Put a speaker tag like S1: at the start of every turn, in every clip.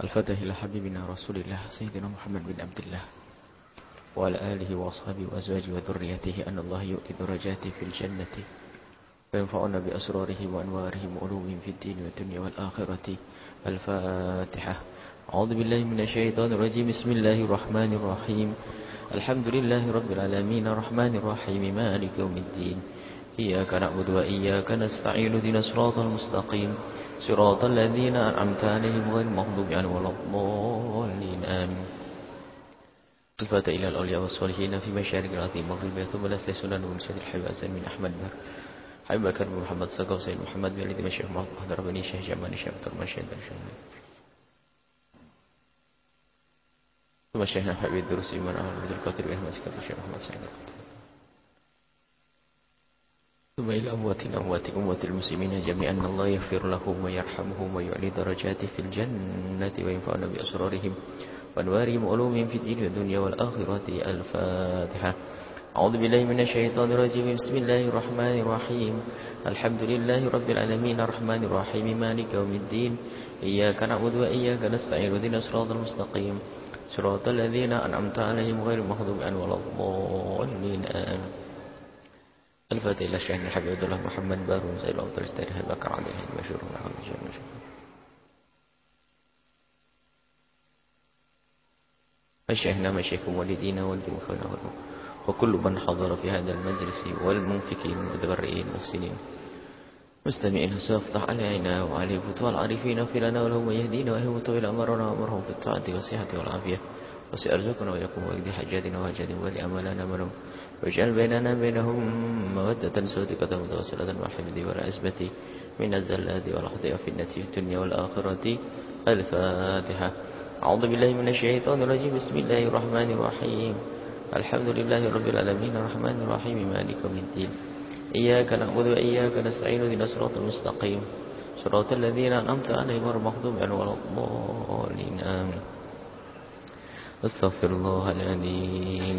S1: الفتح إلى حبيبنا رسول الله سيدنا محمد بن عبد الله وعلى آله وأصحابه وأزواجه وذريته أن الله يؤتي درجاته في الجنة وينفعنا بأسراره وأنوارهم وعلومهم في الدين والدنيا والآخرة. الفاتحة. أعوذ بالله من الشيطان الرجيم. بسم الله الرحمن الرحيم. الحمد لله رب العالمين. الرحمن الرحيم. مالك يوم الدين. إياك نعبد وإياك نستعين دين صراط المستقيم. صراط الذين أنعمت عليهم غير المغضوب عنهم ولا الضالين. آمين. صفات إلى الأولياء والصالحين في مشارق الأرض المغربية ثم نسل سنن ونشد الحباس من أحمد بن حبيب بكر بن محمد سقو سيد محمد بن علي الشيخ محمد بن شيخ جمال الشيخ ترمشي بن ثم شيخنا حبيب الدروس إيمان أهل عبد القادر بأحمد سكر الشيخ محمد سعيد ثم إلى أموات أموات أموات المسلمين جميعا. الله يغفر لهم ويرحمهم ويعلي درجات في الجنة وينفعنا بأسرارهم وأنوارهم وعلومهم في الدين والدنيا والآخرة. الفاتحة. أعوذ بالله من الشيطان الرجيم. بسم الله الرحمن الرحيم. الحمد لله رب العالمين. الرحمن الرحيم. مالك يوم الدين. إياك نعبد وإياك نستعين. اهدنا الصراط المستقيم. صراط الذين أنعمت عليهم غير المغضوب عنهم ولا الضالين. آمين. الفاتح إلى الشيخ الحبيب عبد الله محمد بارون زي الأفضل استريح بكر عليه المشهور من عام الشيخنا مشيخ والدينا والدين خلنا وكل من حضر في هذا المجلس والمنفكين المتبرئين المحسنين مستمعين سيفتح علينا وعليه فتوى العارفين اغفر لنا ولهم يهدينا وهم طويل أمرنا وأمرهم في الطاعة والصحة والعافية. وسيرزقنا ويقوم ويقضي حاجاتنا وحاجات ولي أملنا منهم واجعل بيننا بينهم مودة صدقة متواصلة والحمد والعزبة من الزلات في النتي في الدنيا والآخرة. الفاتحة. أعوذ بالله من الشيطان الرجيم. بسم الله الرحمن الرحيم. الحمد لله رب العالمين. الرحمن الرحيم. مالك يوم الدين. إياك نعبد وإياك نستعين. اهدنا الصراط المستقيم. صراط الذين أنعمت عليهم غير المغضوب عليهم ولا الضالين. آمين. أستغفر الله العظيم.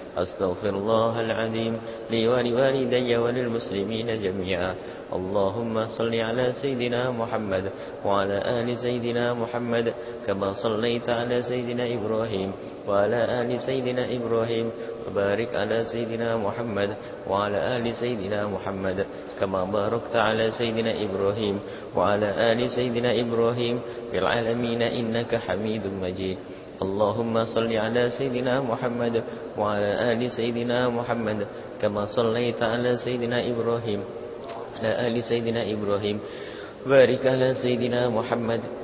S1: أستغفر الله العظيم لي ولوالدي وللمسلمين جميعا. اللهم صل على سيدنا محمد وعلى آل سيدنا محمد كما صليت على سيدنا إبراهيم وعلى آل سيدنا إبراهيم وبارك على سيدنا محمد وعلى آل سيدنا محمد كما باركت على سيدنا إبراهيم وعلى آل سيدنا إبراهيم في العالمين إنك حميد مجيد. اللهم صل على سيدنا محمد وعلى آل سيدنا محمد كما صليت على سيدنا إبراهيم. على آل سيدنا إبراهيم. بارك على سيدنا محمد.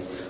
S1: العالمين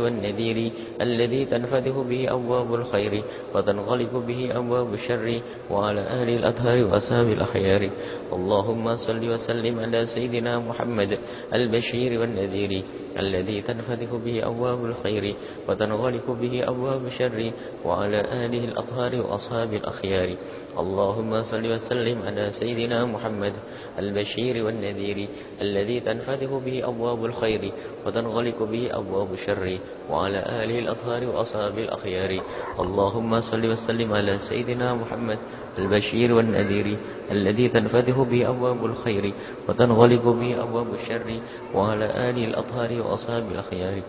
S1: والنذير الذي تنفتح به أبواب الخير وتنغلق به أبواب الشر وعلى آل الأطهار وأصحاب الأخيار. اللهم صل وسلم على سيدنا محمد البشير والنذير الذي تنفتح به أبواب الخير وتنغلق به أبواب الشر وعلى آله الأطهار وأصحاب الأخيار. اللهم صل وسلم على سيدنا محمد البشير والنذير الذي تنفتح به أبواب الخير وتنغلق به أبواب الشر وعلى آله الأطهار وأصحاب الأخيار. اللهم صل وسلم على سيدنا محمد البشير والنذير الذي تنفتح به أبواب الخير وتنغلق به أبواب الشر وعلى آله الأطهار وأصحاب الأخيار.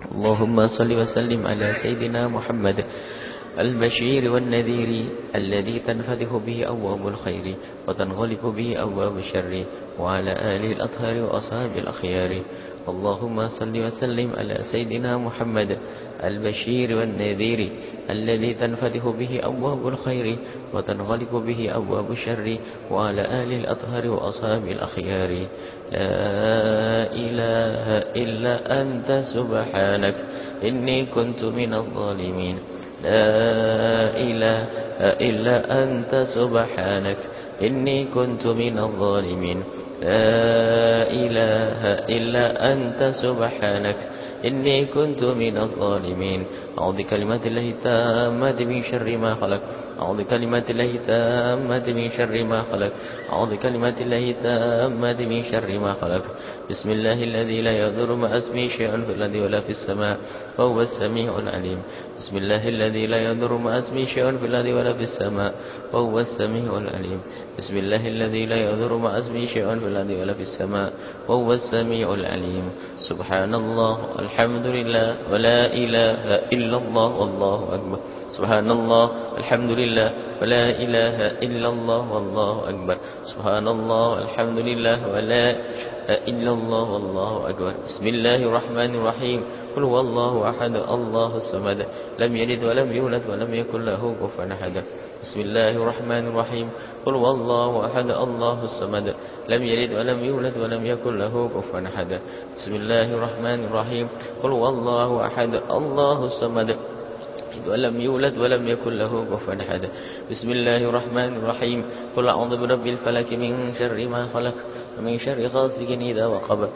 S1: اللهم صل وسلم على سيدنا محمد البشير والنذير الذي تنفتح به أبواب الخير وتنغلق به أبواب الشر وعلى آله الأطهار وأصحاب الأخيار. اللهم صل وسلم على سيدنا محمد البشير والنذير الذي تنفتح به أبواب الخير وتنغلق به أبواب الشر وعلى آله الأطهار وأصحاب الأخيار. لا إله إلا أنت سبحانك إني كنت من الظالمين. لا إله إلا أنت سبحانك إني كنت من الظالمين. لا إله إلا أنت سبحانك إني كنت من الظالمين. أعوذ بكلمات الله التامة من شر ما خلق. أعوذ بكلمات الله التامة من شر ما خلق. أعوذ بكلمات الله التامة من شر ما خلق. بسم الله الذي لا يضر مع اسمه شيء في الأرض ولا في السماء وهو السميع العليم. بسم الله الذي لا يضر مع اسمه شيء في الأرض ولا في السماء وهو السميع العليم. بسم الله الذي لا يضر مع اسمه شيء في الأرض ولا في السماء وهو السميع العليم. سبحان الله الحمد لله ولا إله إلا الله والله أكبر. سبحان الله الحمد لله ولا إله إلا الله والله أكبر. سبحان الله الحمد لله ولا إلا الله والله أكبر. بسم الله الرحمن الرحيم. قل هو الله أحد الله الصمد. لم يلد ولم يولد ولم يكن له كفوا أحد. بسم الله الرحمن الرحيم. قل هو الله أحد الله الصمد. لم يلد ولم يولد ولم يكن له كفوا أحد. بسم الله الرحمن الرحيم. قل هو الله أحد الله الصمد. ولم يولد ولم يكن له كفوا أحد. بسم الله الرحمن الرحيم. قل أعوذ برب الفلك من شر ما خلق ومن شر غاسق إذا وقب.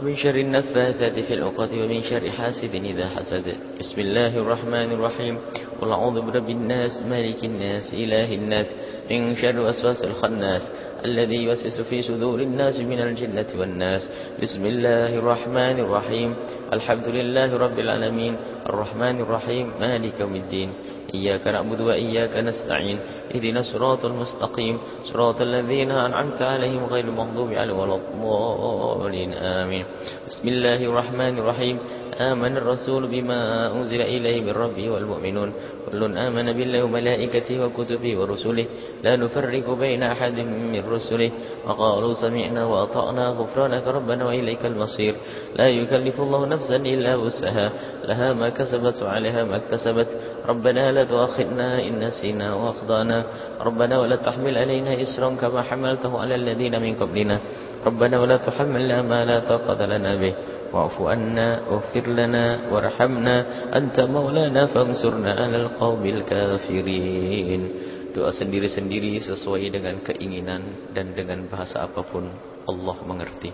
S1: ومن شر النفاثات في العقد ومن شر حاسد إذا حسد. بسم الله الرحمن الرحيم. قل أعوذ برب الناس مالك الناس إله الناس من شر وسواس الخناس الذي يوسوس في صدور الناس من الجنة والناس. بسم الله الرحمن الرحيم. الحمد لله رب العالمين. الرحمن الرحيم. مالك يوم الدين. إياك نعبد وإياك نستعين. اهدنا الصراط المستقيم. صراط الذين أنعمت عليهم غير المغضوب عليهم ولا الضالين. آمين. بسم الله الرحمن الرحيم. آمن الرسول بما أنزل إليه من ربه والمؤمنون. كل آمن بالله وملائكته وكتبه ورسله. لا نفرق بين أحد من رسله. وقالوا سمعنا وأطعنا غفرانك ربنا وإليك المصير. لا يكلف الله نفسا إلا وسعها. لها ما كسبت وعليها ما اكتسبت. ربنا لا تؤاخذنا إن نسينا وأخطأنا. ربنا ولا تحمل علينا إسرا كما حملته على الذين من قبلنا ربنا ولا تحملنا ما لا طاقة لنا به واعف عنا واغفر لنا وارحمنا أنت مولانا فانصرنا على القوم الكافرين Doa sendiri-sendiri sesuai dengan keinginan dan dengan bahasa apapun Allah mengerti.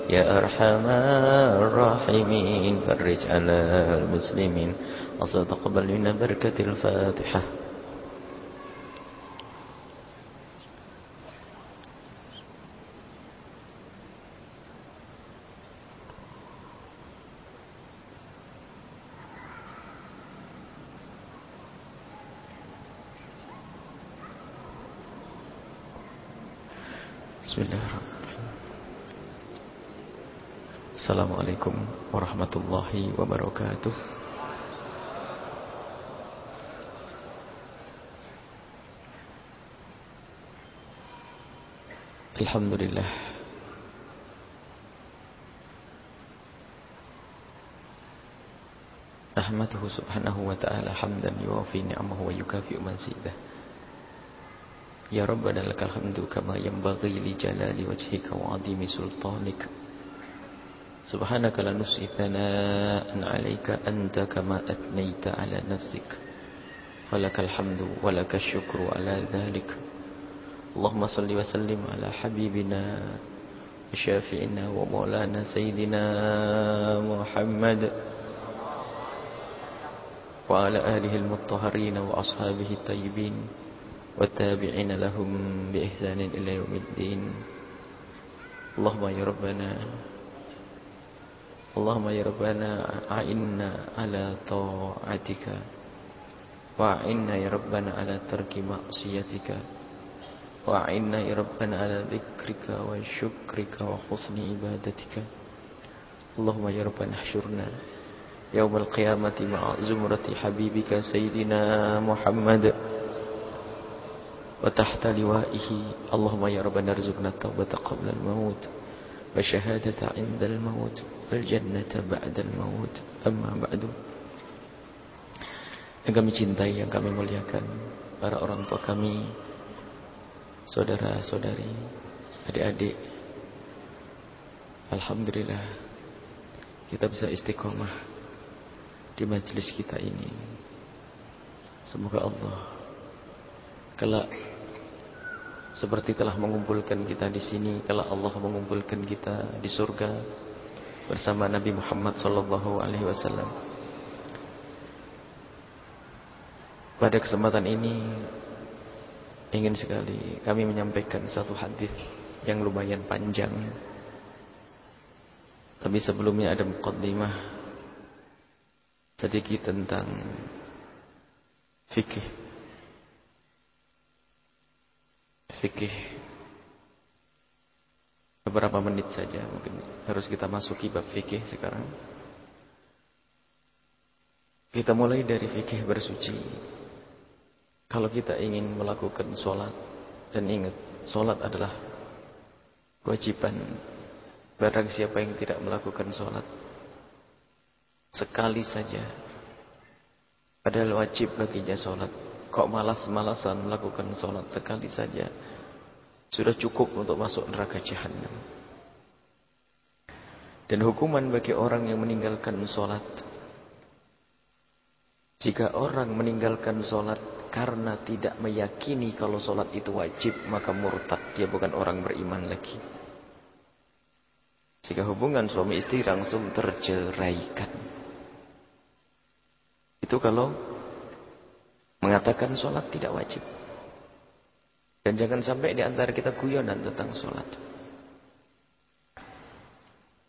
S1: يا أرحم الراحمين فرج على المسلمين وستقبل منا بركة الفاتحة. Assalamualaikum warahmatullahi wabarakatuh. Alhamdulillah. Nahmaduhu subhanahu wa ta'ala hamdan yuwafi ni'amahu wa yukafi'u mansidah Ya Rabbana lakal hamdu kama yanbaghi li jalali wajhika wa adimi sultanika سبحانك لا نحصي ثناء عليك أنت كما أثنيت على نفسك. فلك الحمد ولك الشكر على ذلك. اللهم صل وسلم على حبيبنا وشافعنا ومولانا سيدنا محمد وعلى آله المطهرين وأصحابه الطيبين والتابعين لهم بإحسان إلى يوم الدين. اللهم يا ربنا اللهم يا ربنا أعنا على طاعتك وأعنا يا ربنا على ترك معصيتك وأعنا يا ربنا على ذكرك وشكرك وحسن عبادتك. اللهم يا ربنا احشرنا يوم القيامة مع زمرة حبيبك سيدنا محمد وتحت لوائه. اللهم يا ربنا ارزقنا التوبة قبل الموت والشهادة عند الموت. الجنة بعد الموت. maut بعد yang kami cintai yang kami muliakan para orang tua kami saudara-saudari adik-adik alhamdulillah kita bisa istiqomah di majelis kita ini. Semoga Allah kelak seperti telah mengumpulkan kita di sini kalau Allah mengumpulkan kita di surga bersama Nabi Muhammad sallallahu alaihi wasallam. Pada kesempatan ini ingin sekali kami menyampaikan satu hadis yang lumayan panjang. Tapi sebelumnya ada mukaddimah sedikit tentang fikih fikih beberapa menit saja mungkin harus kita masuki bab fikih sekarang. Kita mulai dari fikih bersuci. Kalau kita ingin melakukan sholat dan ingat sholat adalah kewajiban. Barang siapa yang tidak melakukan sholat sekali saja. Adalah wajib baginya sholat. Kok malas-malasan melakukan sholat? Sekali saja sudah cukup untuk masuk neraka jahanam. Dan hukuman bagi orang yang meninggalkan solat. Jika orang meninggalkan solat karena tidak meyakini kalau solat itu wajib, maka murtad. Dia bukan orang beriman lagi. Jika hubungan suami istri langsung terceraikan. Itu kalau mengatakan solat tidak wajib. Dan jangan sampai di antara kita guyonan tentang sholat.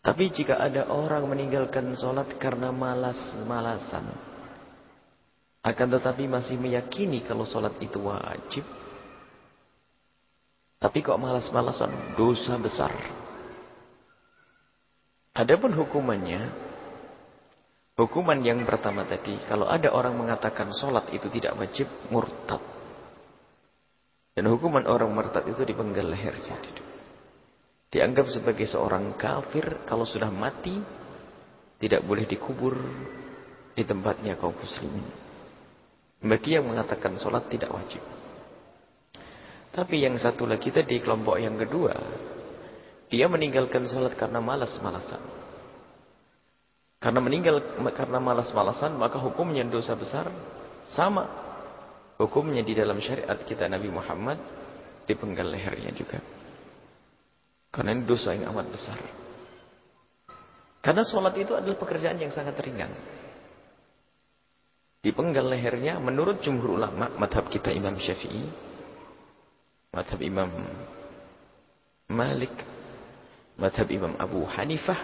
S1: Tapi jika ada orang meninggalkan sholat karena malas-malasan. Akan tetapi masih meyakini kalau sholat itu wajib. Tapi kok malas-malasan dosa besar. Adapun hukumannya. Hukuman yang pertama tadi. Kalau ada orang mengatakan sholat itu tidak wajib. Murtad. Dan hukuman orang murtad itu dipenggal lehernya. Dianggap sebagai seorang kafir kalau sudah mati tidak boleh dikubur di tempatnya kaum muslimin. Bagi yang mengatakan sholat tidak wajib. Tapi yang satu lagi tadi kelompok yang kedua, dia meninggalkan sholat karena malas-malasan. Karena meninggal karena malas-malasan maka hukumnya dosa besar sama Hukumnya di dalam syariat kita Nabi Muhammad dipenggal lehernya juga. Karena ini dosa yang amat besar. Karena sholat itu adalah pekerjaan yang sangat ringan. Dipenggal lehernya menurut jumhur ulama madhab kita Imam Syafi'i. Madhab Imam Malik. Madhab Imam Abu Hanifah.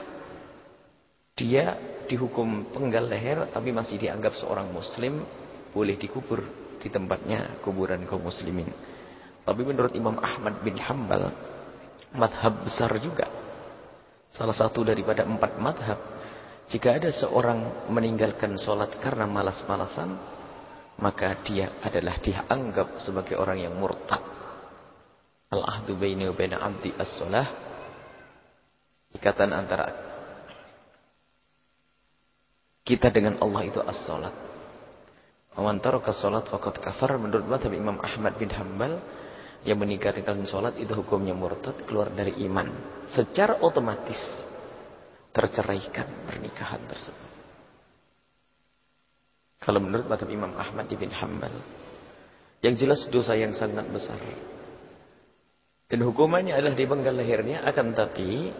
S1: Dia dihukum penggal leher tapi masih dianggap seorang muslim boleh dikubur di tempatnya kuburan kaum muslimin. Tapi menurut Imam Ahmad bin Hambal, madhab besar juga. Salah satu daripada empat madhab. Jika ada seorang meninggalkan sholat karena malas-malasan, maka dia adalah dianggap sebagai orang yang murtad. Al-ahdu baini wa baina abdi as-sholah. Ikatan antara kita dengan Allah itu as-sholat. Man taraka salat faqad kafar menurut mazhab Imam Ahmad bin Hambal yang meninggalkan salat itu hukumnya murtad keluar dari iman secara otomatis terceraikan pernikahan tersebut. Kalau menurut mazhab Imam Ahmad bin Hambal yang jelas dosa yang sangat besar. Dan hukumannya adalah dipenggal lehernya akan tapi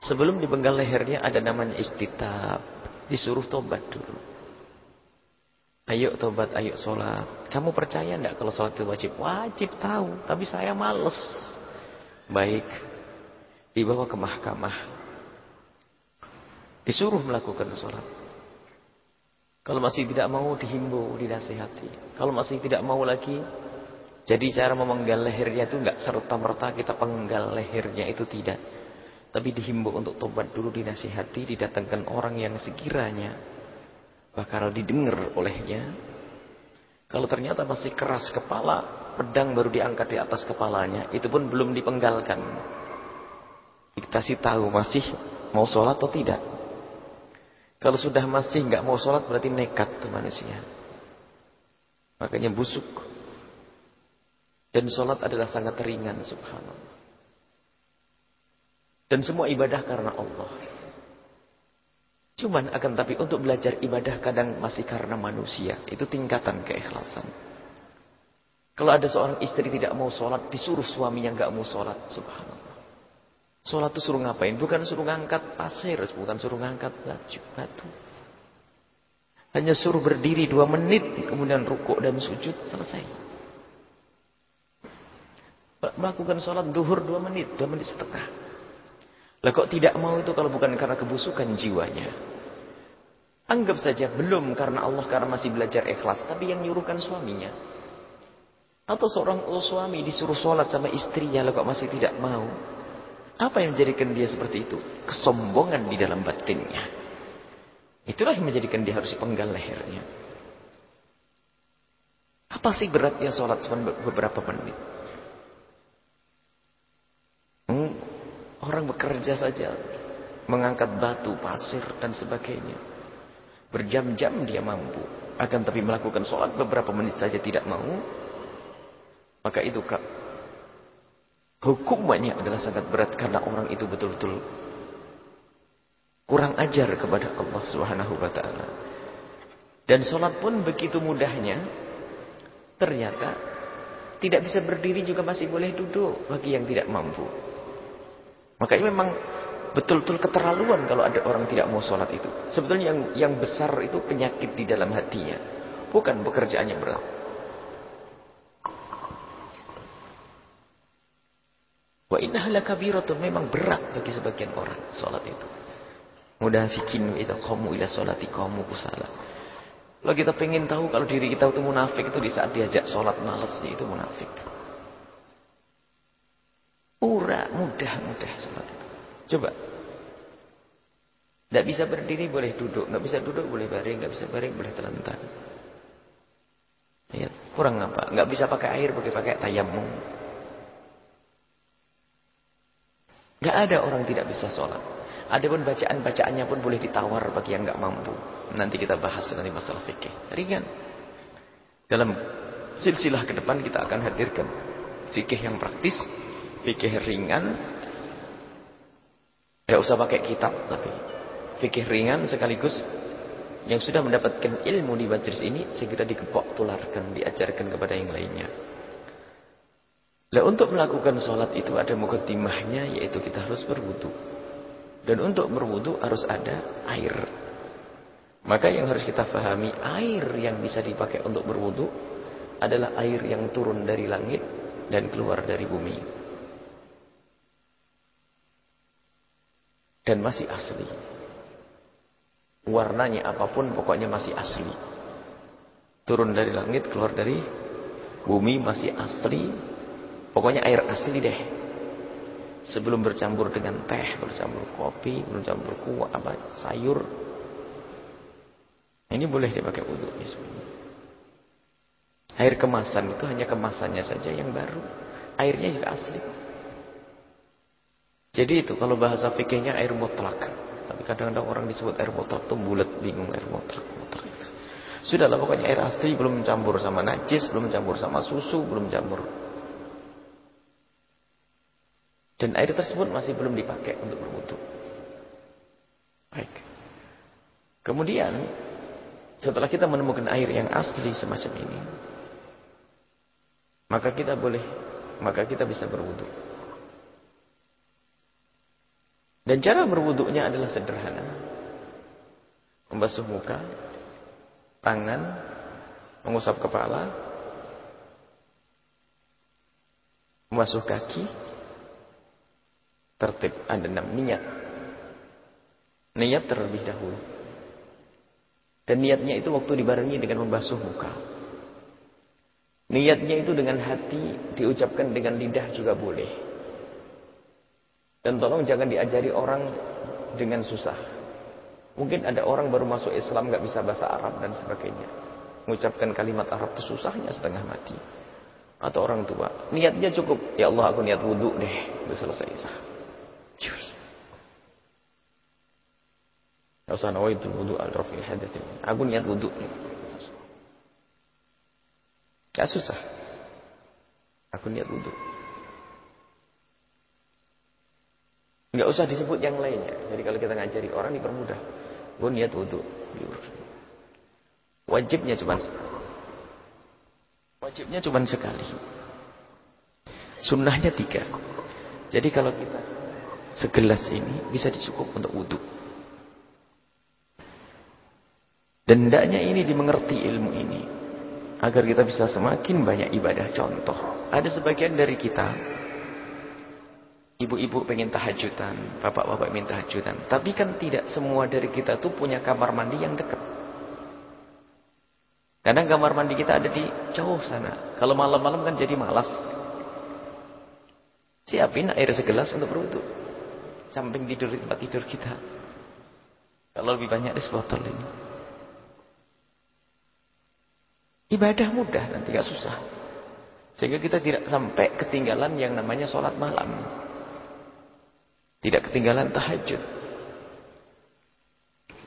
S1: sebelum dipenggal lehernya ada namanya istitab, disuruh tobat dulu. Ayo tobat, ayo sholat. Kamu percaya enggak kalau sholat itu wajib? Wajib tahu, tapi saya males. Baik, dibawa ke mahkamah. Disuruh melakukan sholat. Kalau masih tidak mau dihimbau, dinasihati. Kalau masih tidak mau lagi, jadi cara memenggal lehernya itu enggak serta-merta kita penggal lehernya itu tidak. Tapi dihimbau untuk tobat dulu dinasihati, didatangkan orang yang sekiranya bakal didengar olehnya. Kalau ternyata masih keras kepala, pedang baru diangkat di atas kepalanya, itu pun belum dipenggalkan. Dikasih tahu masih mau sholat atau tidak. Kalau sudah masih nggak mau sholat berarti nekat tuh manusia. Makanya busuk. Dan sholat adalah sangat ringan subhanallah. Dan semua ibadah karena Allah. Cuman akan tapi untuk belajar ibadah kadang masih karena manusia. Itu tingkatan keikhlasan. Kalau ada seorang istri tidak mau sholat, disuruh suaminya nggak mau sholat. Subhanallah. Sholat itu suruh ngapain? Bukan suruh ngangkat pasir, bukan suruh ngangkat baju, batu. Hanya suruh berdiri dua menit, kemudian rukuk dan sujud, selesai. Melakukan sholat duhur dua menit, dua menit setengah. Lah kok tidak mau itu kalau bukan karena kebusukan jiwanya. Anggap saja belum karena Allah karena masih belajar ikhlas, tapi yang nyuruhkan suaminya. Atau seorang suami disuruh sholat sama istrinya lalu kok masih tidak mau. Apa yang menjadikan dia seperti itu? Kesombongan di dalam batinnya. Itulah yang menjadikan dia harus dipenggal lehernya. Apa sih beratnya sholat cuma beberapa menit? Hmm, orang bekerja saja. Mengangkat batu, pasir, dan sebagainya. Berjam-jam dia mampu. Akan tapi melakukan sholat beberapa menit saja tidak mau. Maka itu kak, hukumannya adalah sangat berat karena orang itu betul-betul kurang ajar kepada Allah Subhanahu wa taala. Dan sholat pun begitu mudahnya ternyata tidak bisa berdiri juga masih boleh duduk bagi yang tidak mampu. Makanya memang betul-betul keterlaluan kalau ada orang tidak mau sholat itu. Sebetulnya yang yang besar itu penyakit di dalam hatinya, bukan pekerjaannya berat. Wa lakabiratun memang berat bagi sebagian orang salat itu. Mudafikin idza qamu ila salati qamu kusala. Kalau kita pengen tahu kalau diri kita itu munafik itu di saat diajak salat malas itu munafik. Ura mudah-mudah salat itu. Coba. Tidak bisa berdiri boleh duduk, nggak bisa duduk boleh baring, nggak bisa baring boleh telentang. Ya, kurang apa? Nggak bisa pakai air, boleh pakai tayamum. Gak ada orang tidak bisa sholat. Adapun bacaan-bacaannya pun boleh ditawar bagi yang gak mampu. Nanti kita bahas nanti masalah fikih. Ringan. Dalam silsilah ke depan kita akan hadirkan fikih yang praktis, fikih ringan. Gak usah pakai kitab tapi fikih ringan sekaligus yang sudah mendapatkan ilmu di majlis ini segera dikepok tularkan, diajarkan kepada yang lainnya. Nah untuk melakukan sholat itu ada mukaddimahnya yaitu kita harus berwudu. Dan untuk berwudu harus ada air. Maka yang harus kita fahami air yang bisa dipakai untuk berwudu adalah air yang turun dari langit dan keluar dari bumi. Dan masih asli. Warnanya apa pun pokoknya masih asli. Turun dari langit, keluar dari bumi masih asli Pokoknya air asli deh. Sebelum bercampur dengan teh, bercampur kopi, bercampur kuah, apa, sayur. Ini boleh dipakai wudhu. Air kemasan itu hanya kemasannya saja yang baru. Airnya juga asli. Jadi itu kalau bahasa fikihnya air mutlak. Tapi kadang-kadang orang disebut air mutlak itu bulat bingung air mutlak. mutlak itu. Sudahlah pokoknya air asli belum campur sama najis, belum campur sama susu, belum campur Dan air tersebut masih belum dipakai untuk berwudu. Baik. Kemudian setelah kita menemukan air yang asli semacam ini, maka kita boleh, maka kita bisa berwudu. Dan cara berwudunya adalah sederhana. Membasuh muka, tangan, mengusap kepala, membasuh kaki, tertib ada enam niat. Niat terlebih dahulu. Dan niatnya itu waktu dibarengi dengan membasuh muka. Niatnya itu dengan hati diucapkan dengan lidah juga boleh dan tolong jangan diajari orang dengan susah mungkin ada orang baru masuk Islam gak bisa bahasa Arab dan sebagainya mengucapkan kalimat Arab itu susahnya setengah mati atau orang tua niatnya cukup ya Allah aku niat wudhu deh itu selesai sah Gak usah nawaitu wudu al rafil. Aku niat wudu. Gak susah. Aku niat wudu. Gak usah disebut yang lainnya. Jadi kalau kita ngajari orang dipermudah. Gue niat wudu. Wajibnya cuma Wajibnya cuma sekali. Sunnahnya tiga. Jadi kalau kita segelas ini bisa dicukup untuk wudhu. Dan hendaknya ini dimengerti ilmu ini. Agar kita bisa semakin banyak ibadah contoh. Ada sebagian dari kita. Ibu-ibu pengen tahajudan. Bapak-bapak ingin tahajudan. Tapi kan tidak semua dari kita tuh punya kamar mandi yang dekat. Kadang kamar mandi kita ada di jauh sana. Kalau malam-malam kan jadi malas. Siapin air segelas untuk berwudu. Samping tidur di tempat tidur kita. Kalau lebih banyak di botol ini. Ibadah mudah nanti gak susah. Sehingga kita tidak sampai ketinggalan yang namanya sholat malam. Tidak ketinggalan tahajud.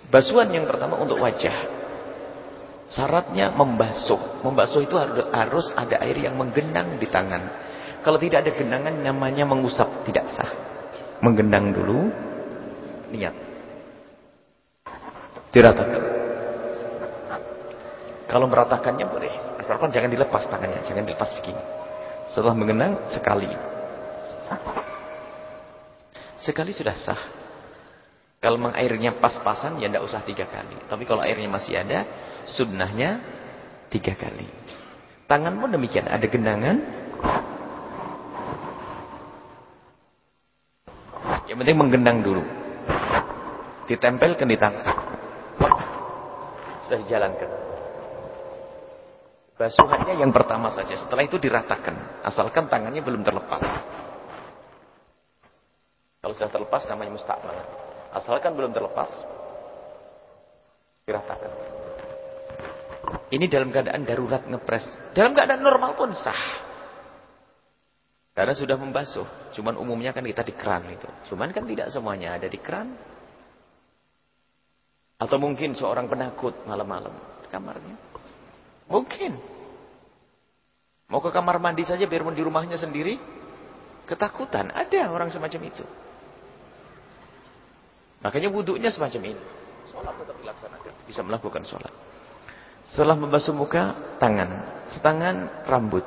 S1: Basuhan yang pertama untuk wajah. Syaratnya membasuh. Membasuh itu harus ada air yang menggenang di tangan. Kalau tidak ada genangan namanya mengusap, tidak sah. Menggenang dulu, niat. Diratakan. Kalau meratakannya boleh. Asalkan jangan dilepas tangannya, jangan dilepas begini. Setelah mengenang, sekali. Sekali sudah sah. Kalau memang airnya pas-pasan ya tidak usah tiga kali. Tapi kalau airnya masih ada, sunnahnya tiga kali. Tangan pun demikian, ada genangan. Yang penting menggenang dulu. Ditempelkan di tangan. Sudah dijalankan. Basuhannya yang pertama saja. Setelah itu diratakan. Asalkan tangannya belum terlepas. Kalau sudah terlepas namanya musta'mal. Asalkan belum terlepas. Diratakan. Ini dalam keadaan darurat ngepres. Dalam keadaan normal pun sah. Karena sudah membasuh. Cuman umumnya kan kita di keran itu. Cuman kan tidak semuanya ada di keran. Atau mungkin seorang penakut malam-malam di kamarnya. Mungkin. Mau ke kamar mandi saja biarpun di rumahnya sendiri. Ketakutan. Ada orang semacam itu. Makanya wudhunya semacam ini. Sholat tetap dilaksanakan. Bisa melakukan sholat. Setelah membasuh muka, tangan. Setangan, rambut.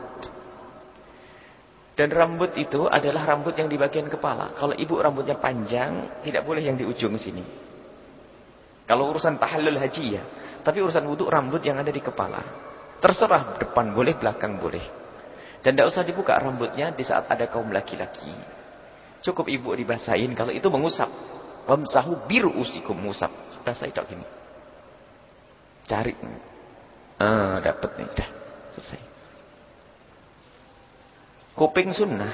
S1: Dan rambut itu adalah rambut yang di bagian kepala. Kalau ibu rambutnya panjang, tidak boleh yang di ujung sini. Kalau urusan tahallul haji ya. Tapi urusan wudhu rambut yang ada di kepala. Terserah depan boleh, belakang boleh. Dan tidak usah dibuka rambutnya di saat ada kaum laki-laki. Cukup ibu dibasahin kalau itu mengusap. Wamsahu biru usikum musab. Bahasa itu gini. Cari. Ah, dapat nih. Dah. Selesai. Kuping sunnah.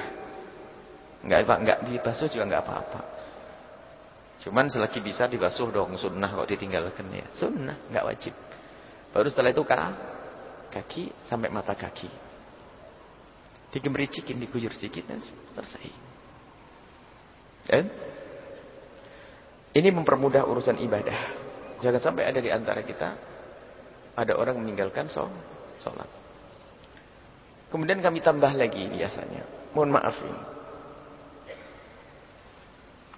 S1: Enggak enggak dibasuh juga enggak apa-apa. Cuman selagi bisa dibasuh dong sunnah kok ditinggalkan ya. Sunnah, enggak wajib. Baru setelah itu kah? Kaki sampai mata kaki. Digemericikin, diguyur sedikit selesai. Dan ini mempermudah urusan ibadah. Jangan sampai ada di antara kita ada orang meninggalkan sholat. Kemudian kami tambah lagi biasanya. Mohon maaf ini.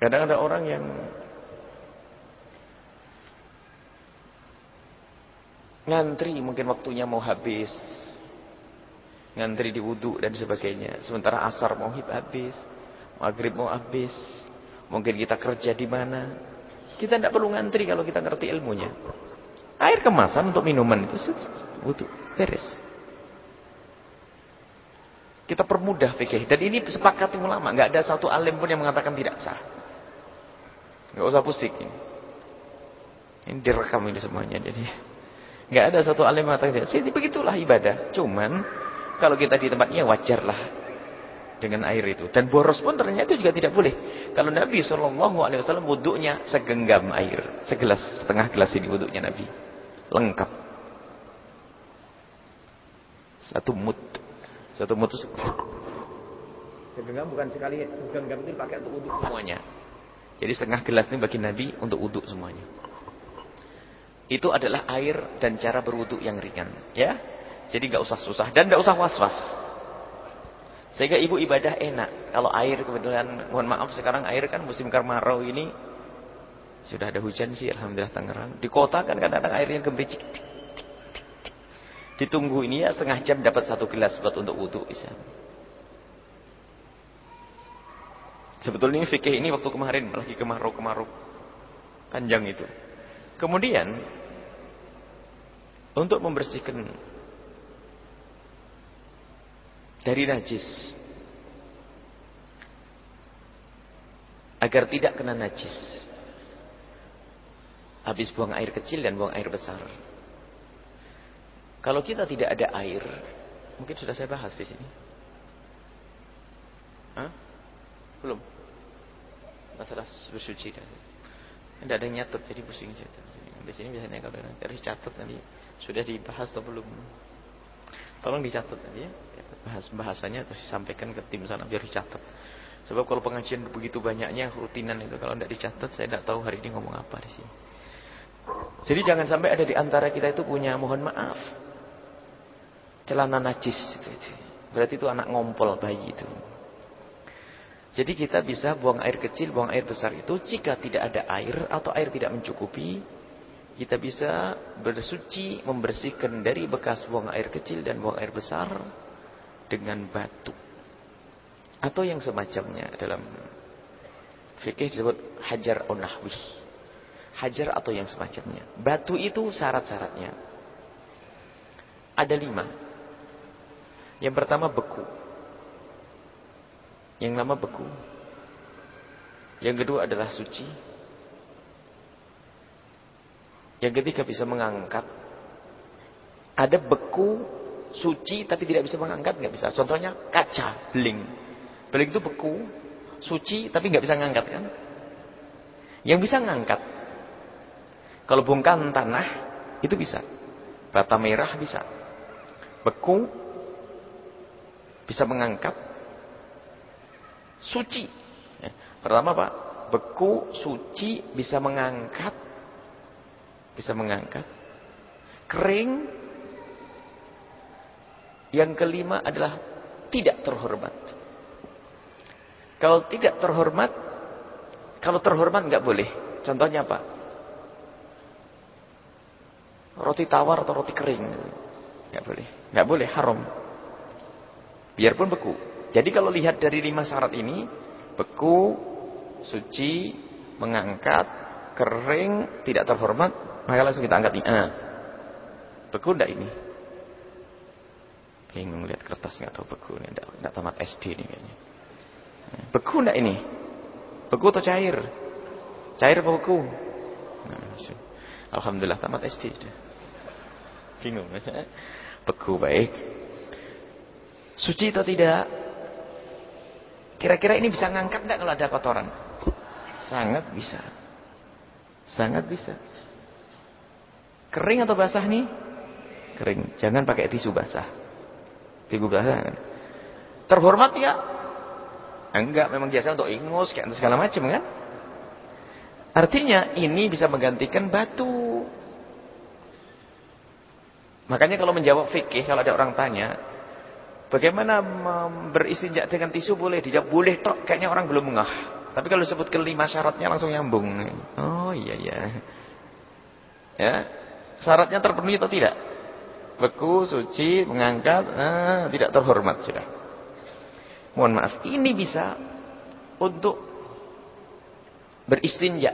S1: Kadang ada orang yang ngantri mungkin waktunya mau habis. Ngantri di wudhu dan sebagainya. Sementara asar mau habis. Maghrib mau habis. Mungkin kita kerja di mana. Kita tidak perlu ngantri kalau kita ngerti ilmunya. Air kemasan untuk minuman itu butuh beres. Kita permudah fikih dan ini sepakat ulama, nggak ada satu alim pun yang mengatakan tidak sah. Nggak usah pusing ini. Ini direkam ini semuanya jadi nggak ada satu alim yang mengatakan tidak. Jadi begitulah ibadah. Cuman kalau kita di tempatnya wajarlah dengan air itu. Dan boros pun ternyata itu juga tidak boleh. Kalau Nabi Wasallam wuduknya segenggam air, segelas setengah gelas ini wuduknya Nabi, lengkap. Satu mut, satu mut itu segenggam bukan sekali segenggam itu dipakai untuk wuduk semuanya. Jadi setengah gelas ini bagi Nabi untuk wuduk semuanya. Itu adalah air dan cara berwuduk yang ringan, ya. Jadi nggak usah susah dan nggak usah was-was. Sehingga ibu ibadah enak. Kalau air kebetulan, mohon maaf sekarang air kan musim kemarau ini sudah ada hujan sih alhamdulillah Tangerang. Di kota kan kadang-kadang airnya gemericik. Ditunggu ini ya setengah jam dapat satu gelas buat untuk wudhu bisa. Sebetulnya fikih ini waktu kemarin lagi kemarau-kemarau panjang itu. Kemudian untuk membersihkan dari najis. Agar tidak kena najis. Habis buang air kecil dan buang air besar. Kalau kita tidak ada air, mungkin sudah saya bahas di sini. Hah? Belum. Masalah bersuci dan tidak ada yang nyatet jadi pusing saya. Di sini biasanya kalau nanti harus catat nanti sudah dibahas atau belum. Tolong dicatat nanti ya. Bahas bahasanya terus disampaikan ke tim sana biar dicatat. Sebab kalau pengajian begitu banyaknya rutinan itu kalau tidak dicatat saya tidak tahu hari ini ngomong apa di sini. Jadi jangan sampai ada di antara kita itu punya mohon maaf celana najis. Berarti itu anak ngompol bayi itu. Jadi kita bisa buang air kecil, buang air besar itu jika tidak ada air atau air tidak mencukupi, kita bisa bersuci, membersihkan dari bekas buang air kecil dan buang air besar dengan batu. Atau yang semacamnya dalam fikih disebut hajar onahwis. Hajar atau yang semacamnya. Batu itu syarat-syaratnya. Ada lima. Yang pertama beku. Yang nama beku. Yang kedua adalah suci. Yang ketiga bisa mengangkat. Ada beku, suci tapi tidak bisa mengangkat, nggak bisa. Contohnya kaca, beling. Beling itu beku, suci tapi nggak bisa mengangkat kan? Yang bisa mengangkat. Kalau bongkar tanah itu bisa. Bata merah bisa. Beku bisa mengangkat suci. Ya. Pertama Pak, beku, suci, bisa mengangkat. Bisa mengangkat. Kering. Yang kelima adalah tidak terhormat. Kalau tidak terhormat, kalau terhormat nggak boleh. Contohnya apa? Roti tawar atau roti kering. nggak boleh. nggak boleh, haram. Biarpun beku. Jadi kalau lihat dari lima syarat ini, beku, suci, mengangkat, kering, tidak terhormat, maka langsung kita angkat ini. Ah. Beku enggak ini? Bingung lihat kertas nggak tahu beku ini, enggak tamat SD ini kayaknya. Beku enggak ini? Beku atau cair? Cair apa beku? Alhamdulillah tamat SD sudah. Bingung. Beku baik. Suci atau tidak? Kira-kira ini bisa ngangkat enggak kalau ada kotoran? Sangat bisa. Sangat bisa. Kering atau basah nih? Kering. Jangan pakai tisu basah. Basah kan? Terhormat ya? Enggak, memang biasa untuk ingus kayak segala macam kan? Artinya ini bisa menggantikan batu. Makanya kalau menjawab fikih kalau ada orang tanya, Bagaimana beristinja dengan tisu boleh dijawab boleh tok kayaknya orang belum ngah. Tapi kalau disebut kelima syaratnya langsung nyambung. Oh iya iya. Ya. Syaratnya terpenuhi atau tidak? Beku, suci, mengangkat, eh, tidak terhormat sudah. Mohon maaf, ini bisa untuk beristinja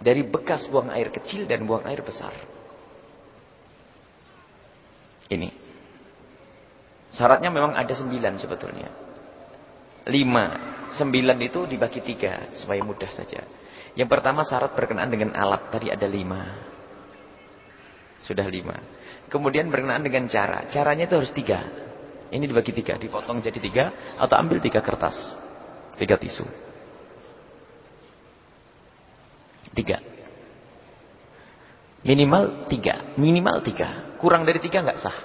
S1: dari bekas buang air kecil dan buang air besar. Ini. Syaratnya memang ada sembilan sebetulnya. Lima. Sembilan itu dibagi tiga. Supaya mudah saja. Yang pertama syarat berkenaan dengan alat. Tadi ada lima. Sudah lima. Kemudian berkenaan dengan cara. Caranya itu harus tiga. Ini dibagi tiga. Dipotong jadi tiga. Atau ambil tiga kertas. Tiga tisu. Tiga. Minimal tiga. Minimal tiga. Kurang dari tiga nggak sah.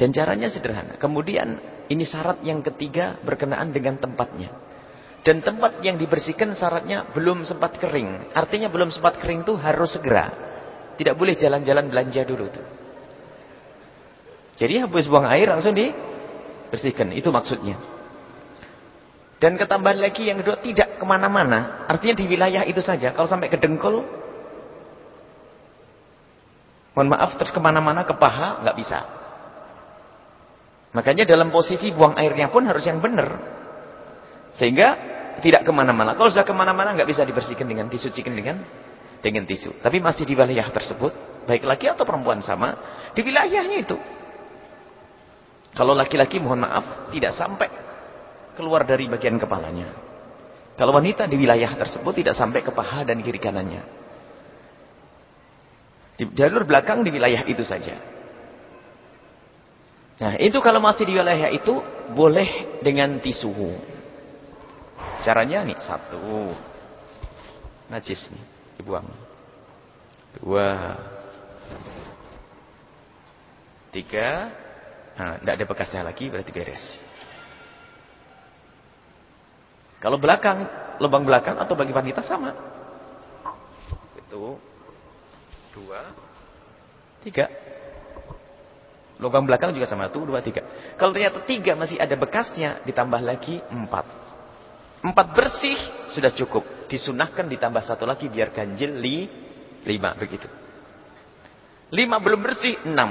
S1: Dan caranya sederhana. Kemudian ini syarat yang ketiga berkenaan dengan tempatnya. Dan tempat yang dibersihkan syaratnya belum sempat kering. Artinya belum sempat kering itu harus segera. Tidak boleh jalan-jalan belanja dulu tuh. Jadi habis buang air langsung dibersihkan. Itu maksudnya. Dan ketambahan lagi yang kedua tidak ke mana-mana. Artinya di wilayah itu saja. Kalau sampai ke dengkul. Mohon maaf terus ke mana-mana ke paha nggak bisa. Makanya dalam posisi buang airnya pun harus yang benar. Sehingga tidak ke mana-mana. Kalau sudah ke mana-mana nggak bisa dibersihkan dengan disucikan dengan dengan tisu. Tapi masih di wilayah tersebut, baik laki atau perempuan sama, di wilayahnya itu. Kalau laki-laki mohon maaf tidak sampai keluar dari bagian kepalanya. Kalau wanita di wilayah tersebut tidak sampai ke paha dan kiri kanannya. Di jalur belakang di wilayah itu saja. Nah, itu kalau masih di wilayah itu boleh dengan tisu. Caranya nih satu. Najis nih, dibuang. Dua. Tiga. Nah, tidak ada bekasnya lagi berarti beres. Kalau belakang, lubang belakang atau bagi wanita sama. Itu. Dua. Tiga. Lubang belakang juga sama. Tuh, dua, tiga. Kalau ternyata tiga masih ada bekasnya, ditambah lagi empat. Empat bersih sudah cukup. Disunahkan ditambah satu lagi biar ganjil li, lima. Begitu. Lima belum bersih, enam.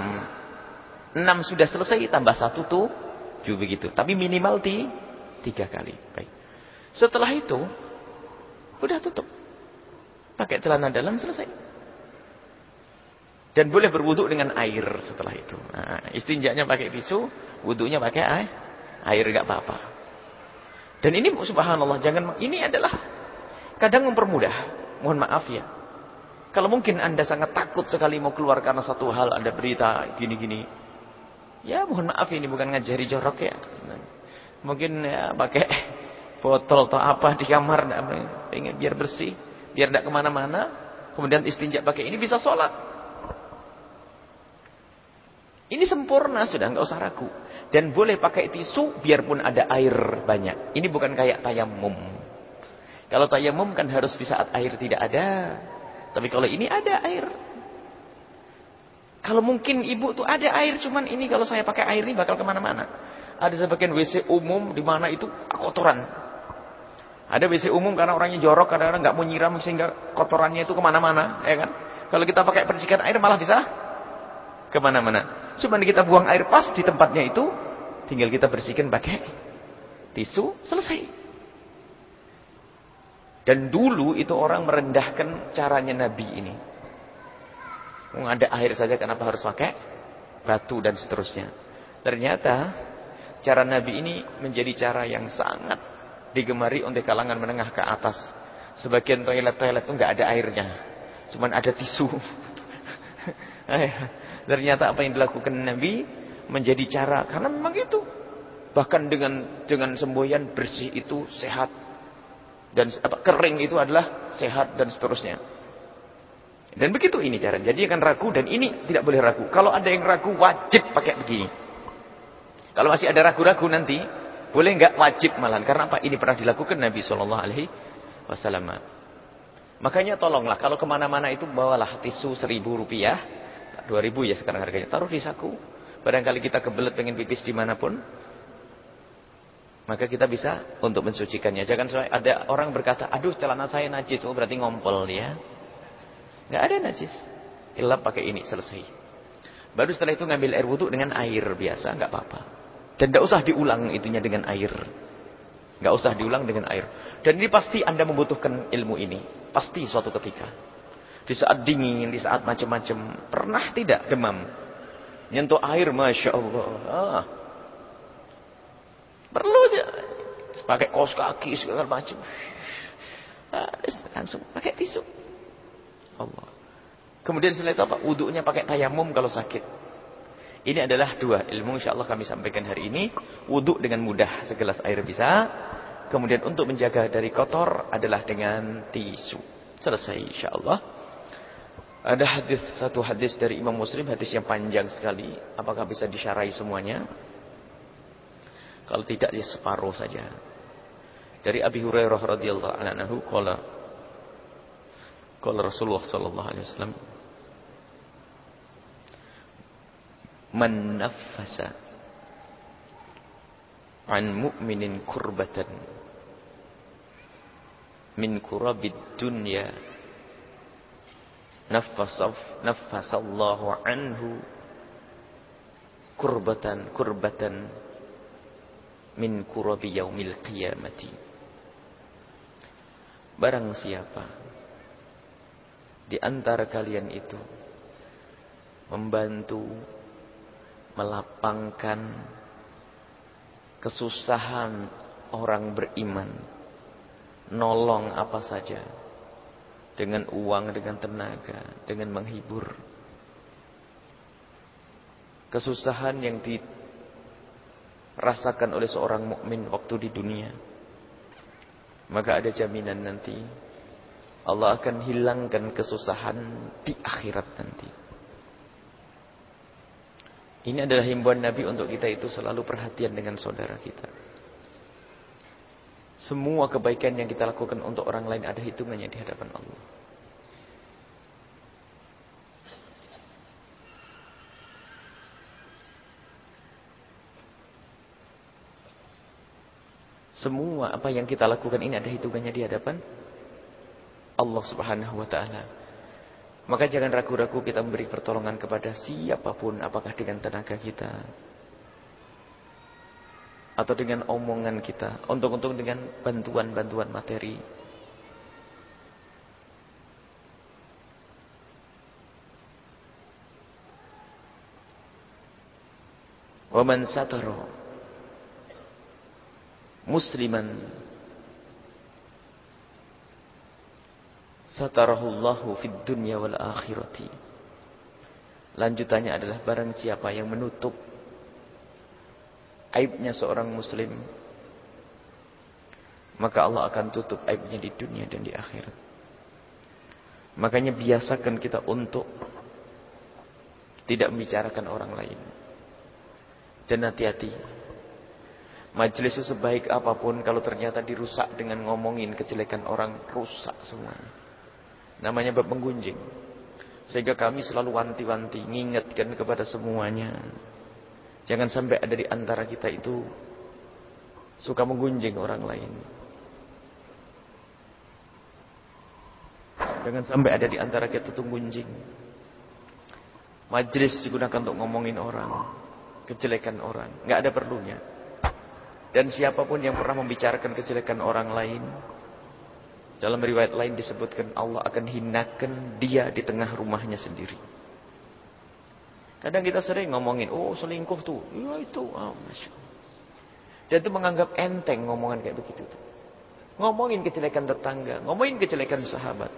S1: Enam sudah selesai, tambah satu tuh, tujuh begitu. Tapi minimal di tiga kali. Baik. Setelah itu, udah tutup. Pakai celana dalam selesai. Dan boleh berwudhu dengan air setelah itu. Nah, istinjaknya pakai tisu, wudhunya pakai air, air gak apa-apa. Dan ini subhanallah, jangan ini adalah kadang mempermudah. Mohon maaf ya. Kalau mungkin Anda sangat takut sekali mau keluar karena satu hal ada berita gini-gini. Ya mohon maaf ini bukan ngajari jorok ya. Mungkin ya pakai botol atau apa di kamar pengen biar bersih biar tidak ke mana-mana kemudian istinja pakai ini bisa sholat ini sempurna sudah nggak usah ragu dan boleh pakai tisu biarpun ada air banyak. Ini bukan kayak tayamum. Kalau tayamum kan harus di saat air tidak ada. Tapi kalau ini ada air. Kalau mungkin ibu tuh ada air cuman ini kalau saya pakai air ini bakal ke mana-mana. Ada sebagian WC umum di mana itu kotoran. Ada WC umum karena orangnya jorok, kadang-kadang nggak mau nyiram sehingga kotorannya itu ke mana-mana, ya kan? Kalau kita pakai percikan air malah bisa ke mana-mana. Cuma kita buang air pas di tempatnya itu, tinggal kita bersihkan pakai tisu, selesai. Dan dulu itu orang merendahkan caranya Nabi ini. Mau ada air saja kenapa harus pakai batu dan seterusnya. Ternyata cara Nabi ini menjadi cara yang sangat digemari oleh kalangan menengah ke atas. Sebagian toilet-toilet itu nggak ada airnya. Cuman ada tisu. Ternyata apa yang dilakukan Nabi menjadi cara karena memang itu. Bahkan dengan dengan semboyan bersih itu sehat dan apa kering itu adalah sehat dan seterusnya. Dan begitu ini cara. Jadi akan ragu dan ini tidak boleh ragu. Kalau ada yang ragu wajib pakai begini. Kalau masih ada ragu-ragu nanti boleh enggak wajib malah karena apa? Ini pernah dilakukan Nabi Shallallahu Alaihi Wasallam. Makanya tolonglah kalau ke mana-mana itu bawalah tisu seribu rupiah, dua ribu ya sekarang harganya, taruh di saku. Barangkali kita kebelet pengen pipis di mana pun, maka kita bisa untuk mensucikannya. Jangan ada orang berkata, aduh celana saya najis, oh berarti ngompol dia. Enggak ada najis. Ilap pakai ini selesai. Baru setelah itu ngambil air wudhu dengan air biasa, enggak apa-apa. Dan tidak usah diulang itunya dengan air. Tidak usah diulang dengan air. Dan ini pasti Anda membutuhkan ilmu ini. Pasti suatu ketika. Di saat dingin, di saat macam-macam. Pernah tidak demam? Nyentuh air, Masya Allah. Ah. Perlu aja. Pakai kaos kaki, segala macam. Ah, langsung pakai tisu. Allah. Kemudian setelah itu apa? Wuduknya pakai tayamum kalau sakit. Ini adalah dua ilmu insya Allah kami sampaikan hari ini. Wudhu dengan mudah segelas air bisa. Kemudian untuk menjaga dari kotor adalah dengan tisu. Selesai insya Allah. Ada hadis satu hadis dari Imam Muslim, hadis yang panjang sekali. Apakah bisa disyarai semuanya? Kalau tidak ya separuh saja. Dari Abi Hurairah radhiyallahu anhu qala qala Rasulullah sallallahu alaihi wasallam man nafasa an mu'minin kurbatan min kurabid dunya nafasaf nafasallahu anhu kurbatan kurbatan min kurabi yaumil qiyamati barang siapa di antara kalian itu membantu melapangkan kesusahan orang beriman. Nolong apa saja. Dengan uang, dengan tenaga, dengan menghibur. kesusahan yang dirasakan oleh seorang mukmin waktu di dunia, maka ada jaminan nanti Allah akan hilangkan kesusahan di akhirat nanti. Ini adalah himbauan Nabi untuk kita itu selalu perhatian dengan saudara kita. Semua kebaikan yang kita lakukan untuk orang lain ada hitungannya di hadapan Allah. Semua apa yang kita lakukan ini ada hitungannya di hadapan Allah Subhanahu wa taala. Maka jangan ragu-ragu kita memberi pertolongan kepada siapa pun apakah dengan tenaga kita atau dengan omongan kita, untuk-untuk dengan bantuan-bantuan materi. Wa man satara musliman satarahullahu fid dunya wal akhirati lanjutannya adalah barang siapa yang menutup aibnya seorang muslim maka Allah akan tutup aibnya di dunia dan di akhirat makanya biasakan kita untuk tidak membicarakan orang lain dan hati-hati Majelis itu sebaik apa pun kalau ternyata dirusak dengan ngomongin kejelekan orang, rusak semuanya. Namanya bab menggunjing. Sehingga kami selalu wanti-wanti, ngingetkan kepada semuanya. Jangan sampai ada di antara kita itu suka menggunjing orang lain. Jangan sampai ada di antara kita itu gunjing. Majelis digunakan untuk ngomongin orang, kejelekan orang, nggak ada perlunya. Dan siapa pun yang pernah membicarakan kejelekan orang lain. Dalam riwayat lain disebutkan Allah akan hinakan dia di tengah rumahnya sendiri. Kadang kita sering ngomongin, oh selingkuh tuh. Ya itu, oh, Masya Allah. Dan itu menganggap enteng ngomongan kayak begitu. Tuh. Ngomongin kejelekan tetangga, ngomongin kejelekan sahabat.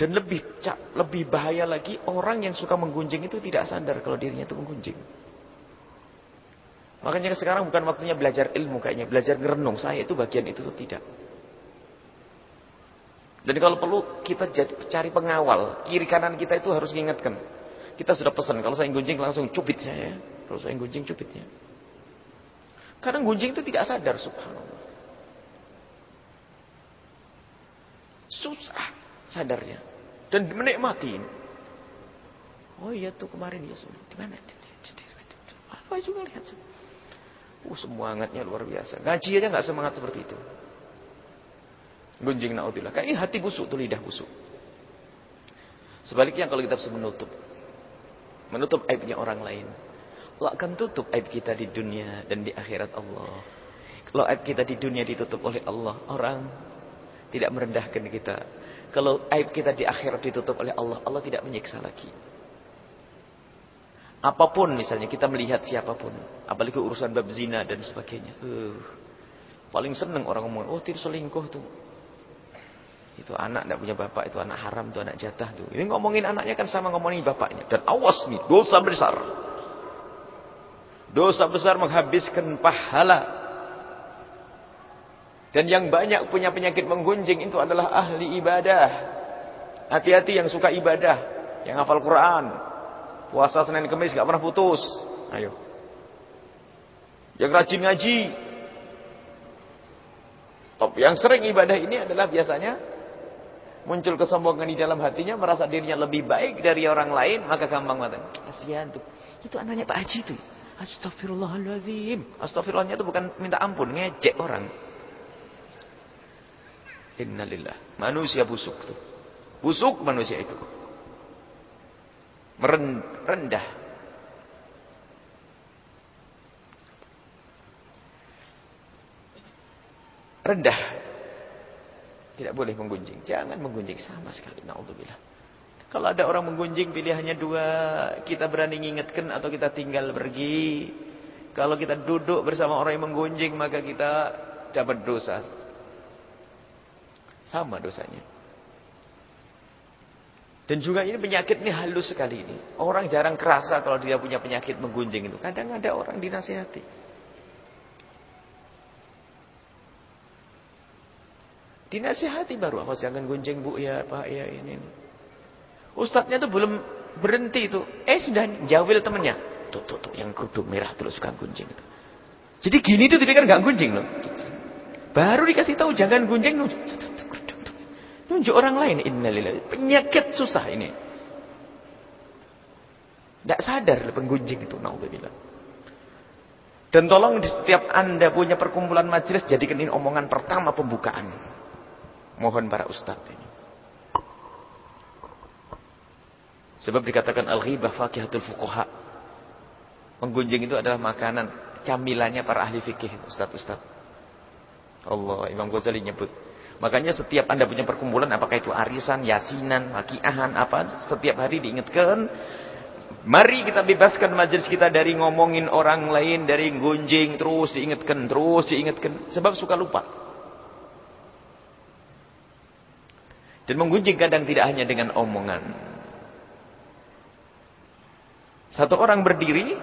S1: Dan lebih lebih bahaya lagi orang yang suka menggunjing itu tidak sadar kalau dirinya itu menggunjing. Makanya sekarang bukan waktunya belajar ilmu kayaknya, belajar ngerenung. Saya itu bagian itu tuh tidak. Dan kalau perlu kita cari pengawal, kiri kanan kita itu harus diingatkan. Kita sudah pesan, kalau saya gunjing langsung cubit saya. Kalau saya gunjing cubitnya. Karena gunjing itu tidak sadar, subhanallah. Susah sadarnya. Dan menikmatin. Oh iya tuh kemarin ya, di mana? Apa juga lihat. Uh, semangatnya luar biasa. Ngaji aja nggak semangat seperti itu. Gunjing naudillah. Kan ini hati busuk tuh lidah busuk. Sebaliknya kalau kita bisa menutup. Menutup aibnya orang lain. Allah akan tutup aib kita di dunia dan di akhirat Allah. Kalau aib kita di dunia ditutup oleh Allah. Orang tidak merendahkan kita. Kalau aib kita di akhirat ditutup oleh Allah. Allah tidak menyiksa lagi. Apa pun misalnya kita melihat siapa pun. Apalagi urusan bab zina dan sebagainya. Uh, paling seneng orang ngomong, oh itu selingkuh tuh. Itu anak tidak punya bapak, itu anak haram, itu anak jatah tuh. Ini ngomongin anaknya kan sama ngomongin bapaknya. Dan awas nih, dosa besar. Dosa besar menghabiskan pahala. Dan yang banyak punya penyakit menggunjing itu adalah ahli ibadah. Hati-hati yang suka ibadah. Yang hafal Quran. Puasa Senin Kemis gak pernah putus. Ayo. Yang rajin ngaji. Top. Yang sering ibadah ini adalah biasanya muncul kesombongan di dalam hatinya, merasa dirinya lebih baik dari orang lain, maka gampang mati. Kasihan tuh. Itu anaknya Pak Haji tuh. Astagfirullahaladzim. Astagfirullahnya itu bukan minta ampun, ngejek orang. Innalillah. Manusia busuk tuh. Busuk manusia itu merendah. Rendah. Tidak boleh menggunjing. Jangan menggunjing sama sekali. Na'udzubillah. Kalau ada orang menggunjing pilihannya dua. Kita berani ngingetkan atau kita tinggal pergi. Kalau kita duduk bersama orang yang menggunjing. Maka kita dapat dosa. Sama dosanya. Dan juga ini penyakit ini halus sekali ini. Orang jarang kerasa kalau dia punya penyakit menggunjing itu. Kadang ada orang dinasihati. Dinasihati baru. apa jangan gunjing bu ya pak ya ini. Ustadznya tuh belum berhenti itu. Eh sudah jawil temennya. Tuh tuh tuh yang kerudung merah terus suka gunjing itu. Jadi gini tuh tapi kan nggak gunjing loh. Baru dikasih tahu jangan gunjing. Tuh. Nunjuk orang lain. Innalillah. Penyakit susah ini. Tidak sadar penggunjing itu. Na'udzubillah. Dan tolong di setiap anda punya perkumpulan majelis. Jadikan ini omongan pertama pembukaan. Mohon para ustadz ini. Sebab dikatakan al-ghibah fakihatul fukuha. Menggunjing itu adalah makanan. Camilannya para ahli fikih. Ustadz-ustadz. Allah. Imam Ghazali nyebut. Makanya setiap Anda punya perkumpulan, apakah itu arisan, yasinan, wakiahan, apa, setiap hari diingatkan, mari kita bebaskan majelis kita dari ngomongin orang lain, dari gunjing, terus diingatkan, terus diingatkan, sebab suka lupa. Dan menggunjing kadang tidak hanya dengan omongan. Satu orang berdiri,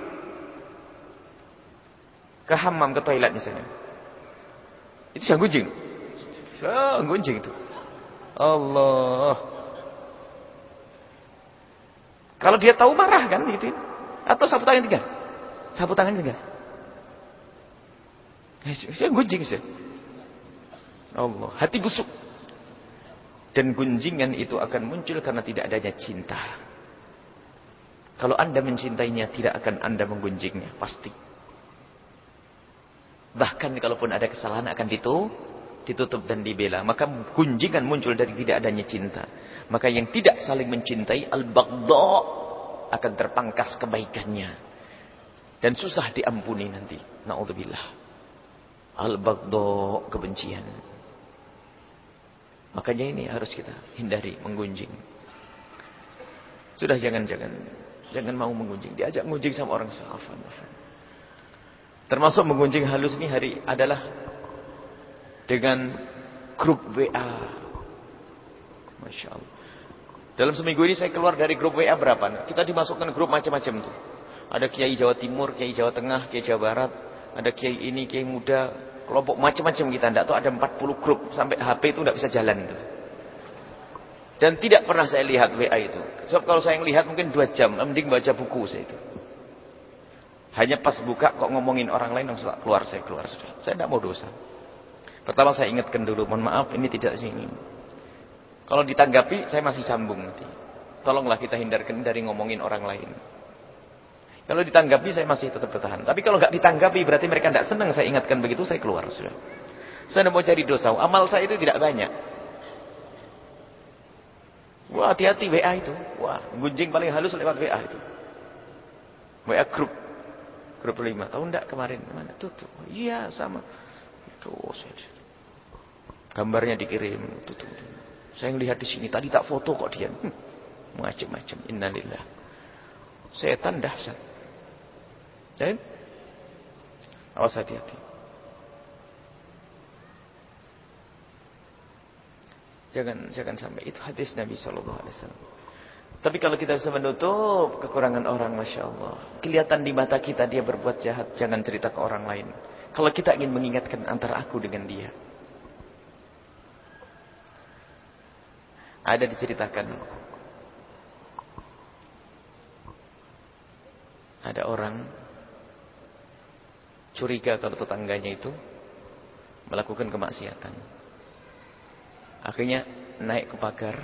S1: ke hammam, ke toilet misalnya. Itu yang gunjing. Oh, gunjing itu. Allah. Kalau dia tahu marah kan gitu. Atau sapu tangan tiga. Sapu tangan tiga. Eh, saya gunjing saya. Allah, hati busuk. Dan gunjingan itu akan muncul karena tidak adanya cinta. Kalau anda mencintainya, tidak akan anda menggunjingnya. Pasti. Bahkan kalaupun ada kesalahan akan ditutup ditutup dan dibela. Maka kunjingan muncul dari tidak adanya cinta. Maka yang tidak saling mencintai, al-baghdha akan terpangkas kebaikannya. Dan susah diampuni nanti. Na'udzubillah. Al-baghdha kebencian. Makanya ini harus kita hindari menggunjing. Sudah jangan-jangan. Jangan mau menggunjing. Diajak menggunjing sama orang sahafan. Termasuk menggunjing halus ini hari adalah dengan grup WA. Masya Allah. Dalam seminggu ini saya keluar dari grup WA berapa? Kita dimasukkan grup macam-macam tuh. Ada Kiai Jawa Timur, Kiai Jawa Tengah, Kiai Jawa Barat. Ada Kiai ini, Kiai Muda. Kelompok macam-macam kita. Tidak tuh ada 40 grup. Sampai HP itu tidak bisa jalan tuh. Dan tidak pernah saya lihat WA itu. Sebab kalau saya lihat mungkin 2 jam. Mending baca buku saya itu. Hanya pas buka kok ngomongin orang lain langsung keluar saya keluar sudah. Saya tidak mau dosa. Pertama saya ingatkan dulu, mohon maaf ini tidak sini. Kalau ditanggapi saya masih sambung nanti. Tolonglah kita hindarkan dari ngomongin orang lain. Kalau ditanggapi saya masih tetap bertahan. Tapi kalau nggak ditanggapi berarti mereka tidak senang saya ingatkan begitu saya keluar sudah. Saya mau cari dosa. Amal saya itu tidak banyak. Wah hati-hati WA itu. Wah gunjing paling halus lewat WA itu. WA grup. Grup 5. Tahu enggak kemarin? Mana? Tuh. Iya sama. Tuh, saya. Gambarnya dikirim. Tuh. Saya ngelihat di sini. Tadi tak foto kok dia. Hmm, macam-macam. Innalillah. Setan dahsyat. Dan awas hati-hati. Jangan jangan sampai itu hadis Nabi Shallallahu Alaihi Wasallam. Tapi kalau kita bisa menutup kekurangan orang, masya Allah, kelihatan di mata kita dia berbuat jahat, jangan cerita ke orang lain. Kalau kita ingin mengingatkan antara aku dengan dia, Ada diceritakan. Ada orang curiga kalau tetangganya itu melakukan kemaksiatan. Akhirnya naik ke pagar.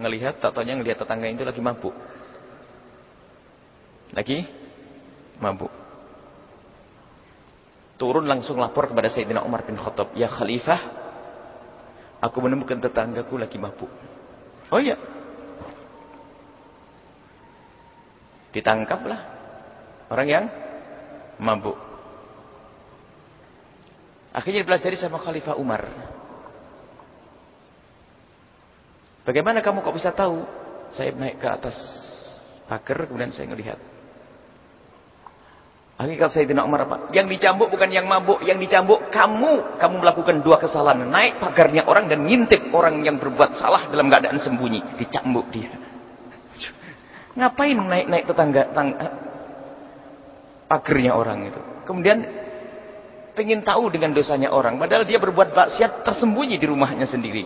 S1: Ngelihat, tak tanya ngelihat tetangga itu lagi mabuk. Lagi mabuk. Turun langsung lapor kepada Sayyidina Umar bin Khattab. Ya Khalifah, Aku menemukan tetanggaku lagi mabuk. Oh iya. Ditangkaplah orang yang mabuk. Akhirnya dipelajari sama Khalifah Umar. Bagaimana kamu kok bisa tahu? Saya naik ke atas pagar kemudian saya melihat. Hakikat Sayyidina Umar apa? Yang dicambuk bukan yang mabuk, yang dicambuk kamu. Kamu melakukan dua kesalahan. Naik pagarnya orang dan ngintip orang yang berbuat salah dalam keadaan sembunyi. Dicambuk dia. Ngapain naik-naik tetangga tang, pagarnya orang itu. Kemudian pengen tahu dengan dosanya orang. Padahal dia berbuat maksiat tersembunyi di rumahnya sendiri.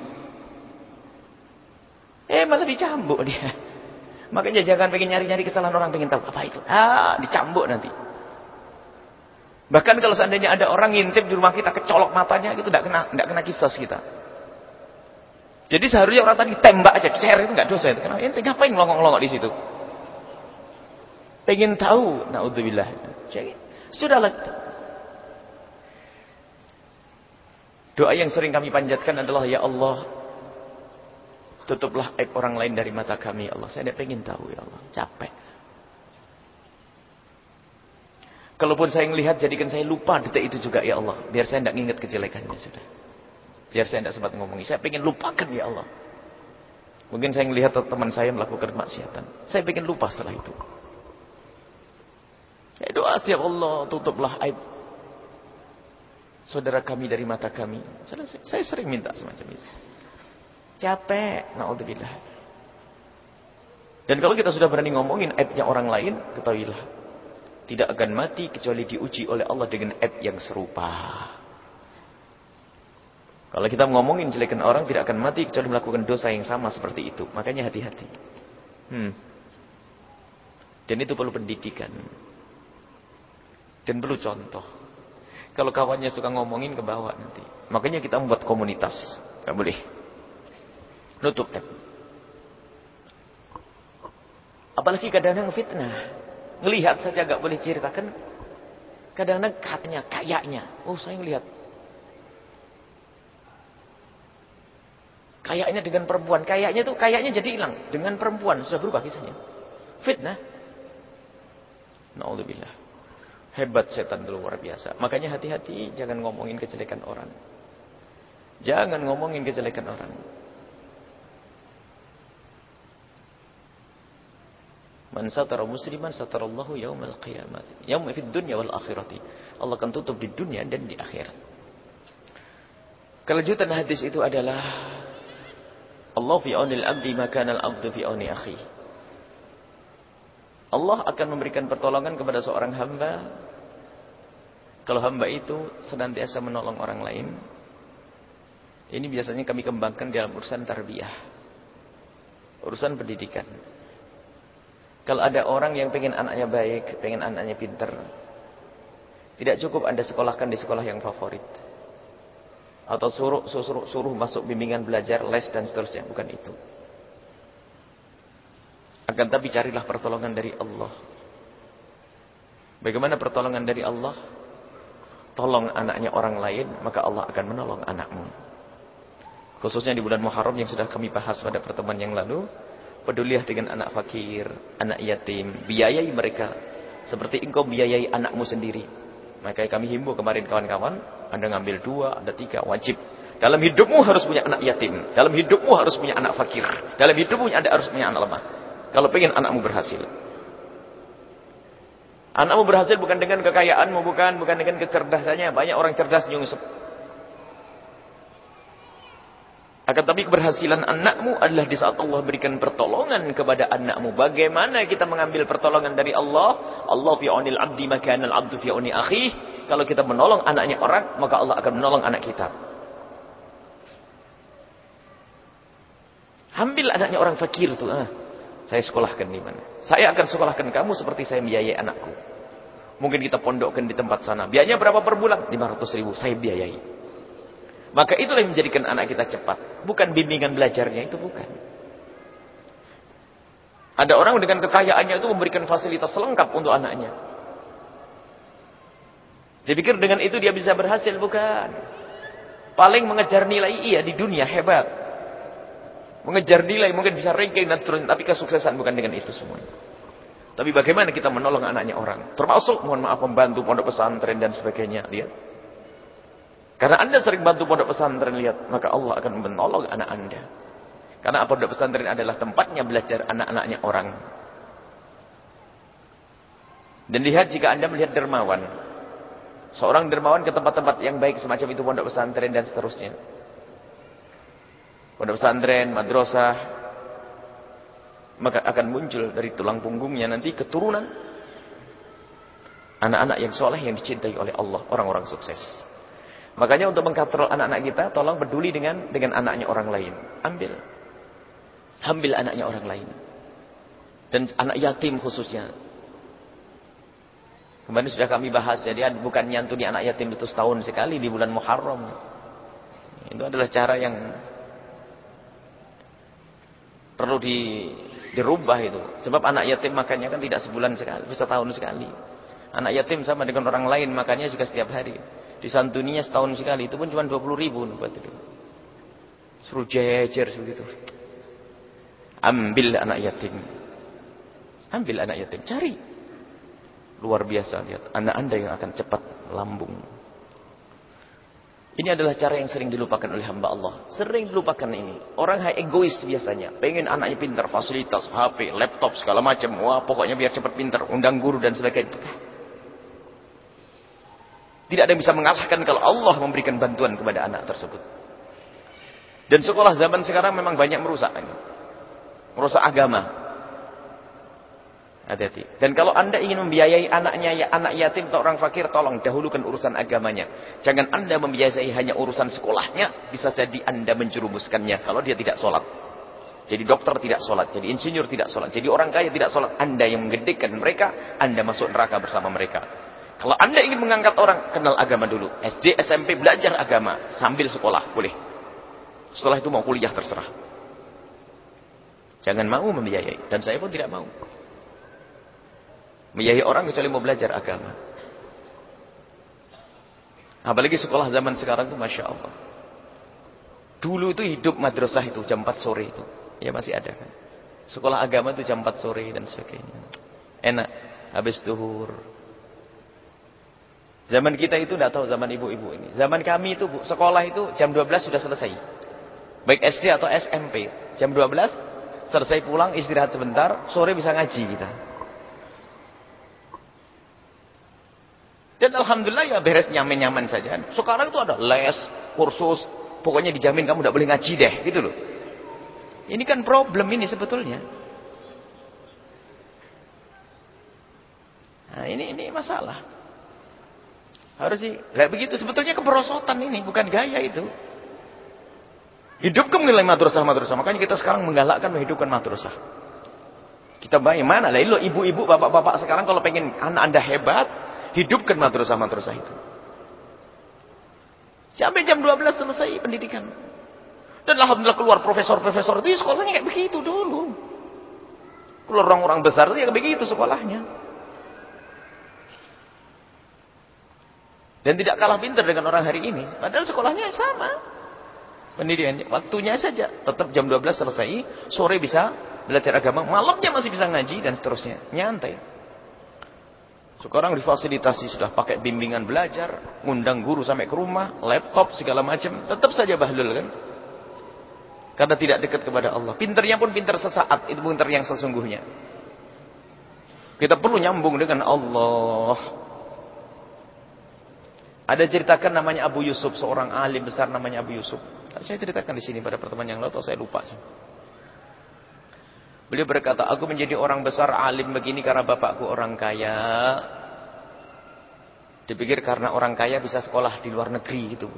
S1: Eh malah dicambuk dia. Makanya jangan pengen nyari-nyari kesalahan orang pengen tahu apa itu. Ah, dicambuk nanti. Bahkan kalau seandainya ada orang ngintip di rumah kita kecolok matanya itu tidak kena tidak kena kisos kita. Jadi seharusnya orang tadi tembak aja, share itu nggak dosa itu. Kenapa ente ngapain ngelongok-ngelongok di situ? Pengen tahu, naudzubillah. Jadi sudahlah. Doa yang sering kami panjatkan adalah ya Allah tutuplah aib orang lain dari mata kami ya Allah. Saya tidak pengen tahu ya Allah, capek. Kalaupun saya melihat, jadikan saya lupa detik itu juga, ya Allah. Biar saya tidak ingat kejelekannya sudah. Biar saya tidak sempat ngomongi. Saya ingin lupakan, ya Allah. Mungkin saya melihat teman saya melakukan kemaksiatan. Saya ingin lupa setelah itu. Saya doa siap Allah, tutuplah aib saudara kami dari mata kami. Saya sering minta semacam itu. Capek, naudzubillah. Dan kalau kita sudah berani ngomongin aibnya orang lain, ketahuilah tidak akan mati kecuali diuji oleh Allah dengan aib yang serupa. Kalau kita ngomongin jelekan orang tidak akan mati kecuali melakukan dosa yang sama seperti itu. Makanya hati-hati. Hmm. Dan itu perlu pendidikan. Dan perlu contoh. Kalau kawannya suka ngomongin ke bawah nanti. Makanya kita membuat komunitas. Gak boleh. Nutup aib. Apalagi kadang-kadang fitnah. Ngelihat saja gak boleh ceritakan. Kadang-kadang katanya, kayaknya. Oh saya ngelihat. Kayaknya dengan perempuan. Kayaknya tuh kayaknya jadi hilang. Dengan perempuan. Sudah berubah kisahnya. Fitnah. Na'udzubillah. Hebat setan luar biasa. Makanya hati-hati jangan ngomongin kejelekan orang. Jangan ngomongin kejelekan orang. Man satara musliman satarallahu yaumal qiyamah. Yaum fid dunya wal akhirati. Allah akan tutup di dunia dan di akhirat. Kelanjutan hadis itu adalah Allah fi aunil abdi maka al abdu fi auni akhi. Allah akan memberikan pertolongan kepada seorang hamba kalau hamba itu senantiasa menolong orang lain. Ini biasanya kami kembangkan dalam urusan tarbiyah. Urusan pendidikan. Kalau ada orang yang pengen anaknya baik, pengen anaknya pinter. Tidak cukup Anda sekolahkan di sekolah yang favorit. Atau suruh, suruh, suruh masuk bimbingan belajar, les dan seterusnya. Bukan itu. Akan tapi carilah pertolongan dari Allah. Bagaimana pertolongan dari Allah? Tolong anaknya orang lain, maka Allah akan menolong anakmu. Khususnya di bulan Muharram yang sudah kami bahas pada pertemuan yang lalu. Pedulilah dengan anak fakir, anak yatim. Biayai mereka. Seperti engkau biayai anakmu sendiri. Maka kami himbau kemarin kawan-kawan. Anda ngambil dua, ada tiga. Wajib. Dalam hidupmu harus punya anak yatim. Dalam hidupmu harus punya anak fakir. Dalam hidupmu Anda harus punya anak lemah. Kalau pengen anakmu berhasil. Anakmu berhasil bukan dengan kekayaanmu, bukan bukan dengan kecerdasannya. Banyak orang cerdas nyungsep. Akan tapi keberhasilan anakmu adalah di saat Allah berikan pertolongan kepada anakmu. Bagaimana kita mengambil pertolongan dari Allah? Allah fi'unil abdi makanal abdu fi'uni akhi. Kalau kita menolong anaknya orang, maka Allah akan menolong anak kita. Ambil anaknya orang fakir itu. Ah, saya sekolahkan di mana? Saya akan sekolahkan kamu seperti saya biayai anakku. Mungkin kita pondokkan di tempat sana. Biayanya berapa per bulan? 500 ribu. Saya biayai. Maka itulah yang menjadikan anak kita cepat. Bukan bimbingan belajarnya, itu bukan. Ada orang dengan kekayaannya itu memberikan fasilitas lengkap untuk anaknya. Dia pikir dengan itu dia bisa berhasil, bukan. Paling mengejar nilai, iya di dunia hebat. Mengejar nilai mungkin bisa ranking dan seterusnya. Tapi kesuksesan bukan dengan itu semuanya. Tapi bagaimana kita menolong anaknya orang. Termasuk mohon maaf membantu pondok pesantren dan sebagainya. Lihat. Karena anda sering bantu pondok pesantren, lihat. Maka Allah akan menolong anak anda. Karena pondok pesantren adalah tempatnya belajar anak-anaknya orang. Dan lihat jika anda melihat dermawan. Seorang dermawan ke tempat-tempat yang baik semacam itu pondok pesantren dan seterusnya. Pondok pesantren, madrasah. Maka akan muncul dari tulang punggungnya nanti keturunan. Anak-anak yang soleh yang dicintai oleh Allah. Orang-orang sukses. Makanya untuk mengkontrol anak-anak kita, tolong peduli dengan dengan anaknya orang lain. Ambil. Ambil anaknya orang lain. Dan anak yatim khususnya. Kemarin sudah kami bahas, jadi bukan nyantuni anak yatim itu setahun sekali di bulan Muharram. Itu adalah cara yang perlu di, dirubah itu. Sebab anak yatim makannya kan tidak sebulan sekali, bisa tahun sekali. Anak yatim sama dengan orang lain makannya juga setiap hari. Disantuninya setahun sekali, itu pun cuma 20 ribu. Suruh jejer sebegitu. Ambil anak yatim. Ambil anak yatim, cari. Luar biasa lihat. Anak anda yang akan cepat lambung. Ini adalah cara yang sering dilupakan oleh hamba Allah. Sering dilupakan ini. Orang yang egois biasanya. Pengen anaknya pintar. Fasilitas, HP, laptop, segala macam. Wah pokoknya biar cepat pintar. Undang guru dan sebagainya. Tidak ada yang bisa mengalahkan kalau Allah memberikan bantuan kepada anak tersebut. Dan sekolah zaman sekarang memang banyak merusak. Merusak agama. Hati-hati. Dan kalau anda ingin membiayai anaknya, ya anak yatim atau orang fakir, tolong dahulukan urusan agamanya. Jangan anda membiayai hanya urusan sekolahnya, bisa jadi anda menjerumuskannya kalau dia tidak sholat. Jadi dokter tidak sholat, jadi insinyur tidak sholat, jadi orang kaya tidak sholat. Anda yang menggedekan mereka, anda masuk neraka bersama mereka. Kalau anda ingin mengangkat orang, kenal agama dulu. SD, SMP, belajar agama sambil sekolah, boleh. Setelah itu mau kuliah terserah. Jangan mau membiayai. Dan saya pun tidak mau. Menyayi orang kecuali mau belajar agama. Apalagi sekolah zaman sekarang itu Masya Allah. Dulu itu hidup madrasah itu jam 4 sore itu. Ya masih ada kan. Sekolah agama itu jam 4 sore dan sebagainya. Enak. Habis duhur. Zaman kita itu tidak tahu zaman ibu-ibu ini. Zaman kami itu bu, sekolah itu jam 12 sudah selesai. Baik SD atau SMP. Jam 12 selesai pulang istirahat sebentar. Sore bisa ngaji kita. Dan alhamdulillah ya beres nyaman-nyaman saja. Sekarang itu ada les, kursus, pokoknya dijamin kamu tidak boleh ngaji deh, gitu loh. Ini kan problem ini sebetulnya. Nah, ini ini masalah. Harus sih, lah begitu sebetulnya keberosotan ini, bukan gaya itu. Hidupkan nilai madrasah-madrasah. Makanya kita sekarang menggalakkan menghidupkan madrasah. Kita bagaimana? Lah ibu-ibu, bapak-bapak sekarang kalau pengen anak Anda hebat, Hidupkan madrasah-madrasah itu. Sampai jam 12 selesai pendidikan. Dan alhamdulillah keluar profesor-profesor itu sekolahnya kayak begitu dulu. Keluar orang-orang besar itu ya kayak begitu sekolahnya. Dan tidak kalah pintar dengan orang hari ini. Padahal sekolahnya sama. Pendidikannya. Waktunya saja. Tetap jam 12 selesai. Sore bisa belajar agama. Malamnya masih bisa ngaji dan seterusnya. Nyantai. Sekarang difasilitasi sudah pakai bimbingan belajar, ngundang guru sampai ke rumah, laptop segala macam, tetap saja bahlul kan? Karena tidak dekat kepada Allah. Pinternya pun pinter sesaat, itu pinter yang sesungguhnya. Kita perlu nyambung dengan Allah. Ada ceritakan namanya Abu Yusuf, seorang alim besar namanya Abu Yusuf. Saya ceritakan di sini pada pertemuan yang lalu, saya lupa. Beliau berkata, aku menjadi orang besar alim begini karena bapakku orang kaya. Dipikir karena orang kaya bisa sekolah di luar negeri gitu.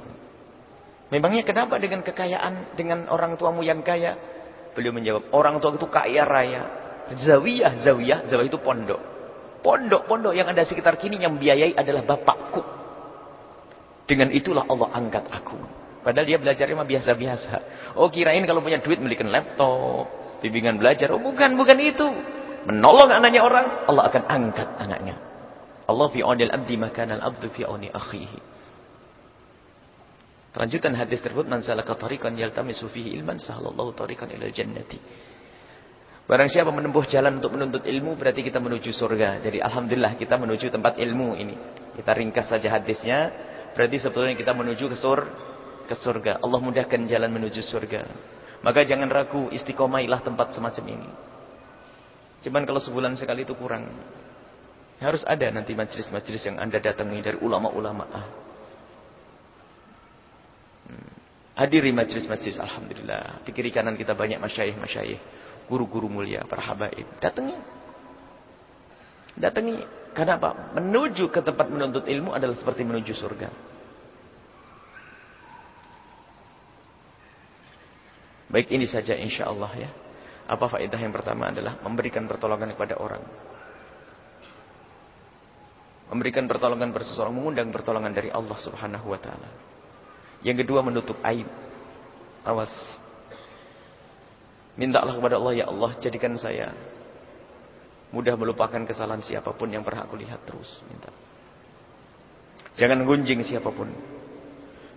S1: Memangnya kenapa dengan kekayaan dengan orang tuamu yang kaya? Beliau menjawab, orang tua itu kaya raya. Zawiyah, zawiyah, zawiyah itu pondok. Pondok-pondok yang ada sekitar kini yang biayai adalah bapakku. Dengan itulah Allah angkat aku. Padahal dia belajarnya mah biasa-biasa. Oh kirain kalau punya duit belikan laptop, bimbingan belajar. Oh bukan, bukan itu. Menolong anaknya orang, Allah akan angkat anaknya. Allah fi aunil abdi makanal abdu fi auni akhihi. Kelanjutan hadis tersebut man salaka tariqan yaltamisu fihi ilman sahalallahu tariqan ilal jannati. Barang siapa menempuh jalan untuk menuntut ilmu berarti kita menuju surga. Jadi alhamdulillah kita menuju tempat ilmu ini. Kita ringkas saja hadisnya. Berarti sebetulnya kita menuju ke surga. Allah mudahkan jalan menuju surga. Maka jangan ragu, istiqomailah tempat semacam ini. Cuman kalau sebulan sekali itu kurang. Harus ada nanti majelis-majelis yang Anda datangi dari ulama-ulama. Hmm. Hadiri majelis-majelis alhamdulillah. Di kiri kanan kita banyak masyayikh-masyayikh, guru-guru mulia, para habaib. Datangi. Datangi. Karena apa? Menuju ke tempat menuntut ilmu adalah seperti menuju surga. Baik ini saja insya Allah ya. Apa faedah yang pertama adalah memberikan pertolongan kepada orang. Memberikan pertolongan pada seseorang, mengundang pertolongan dari Allah Subhanahu wa taala. Yang kedua menutup aib. Awas. Mintalah kepada Allah, ya Allah, jadikan saya mudah melupakan kesalahan siapa pun yang pernah aku lihat terus. Minta. Jangan gunjing siapa pun.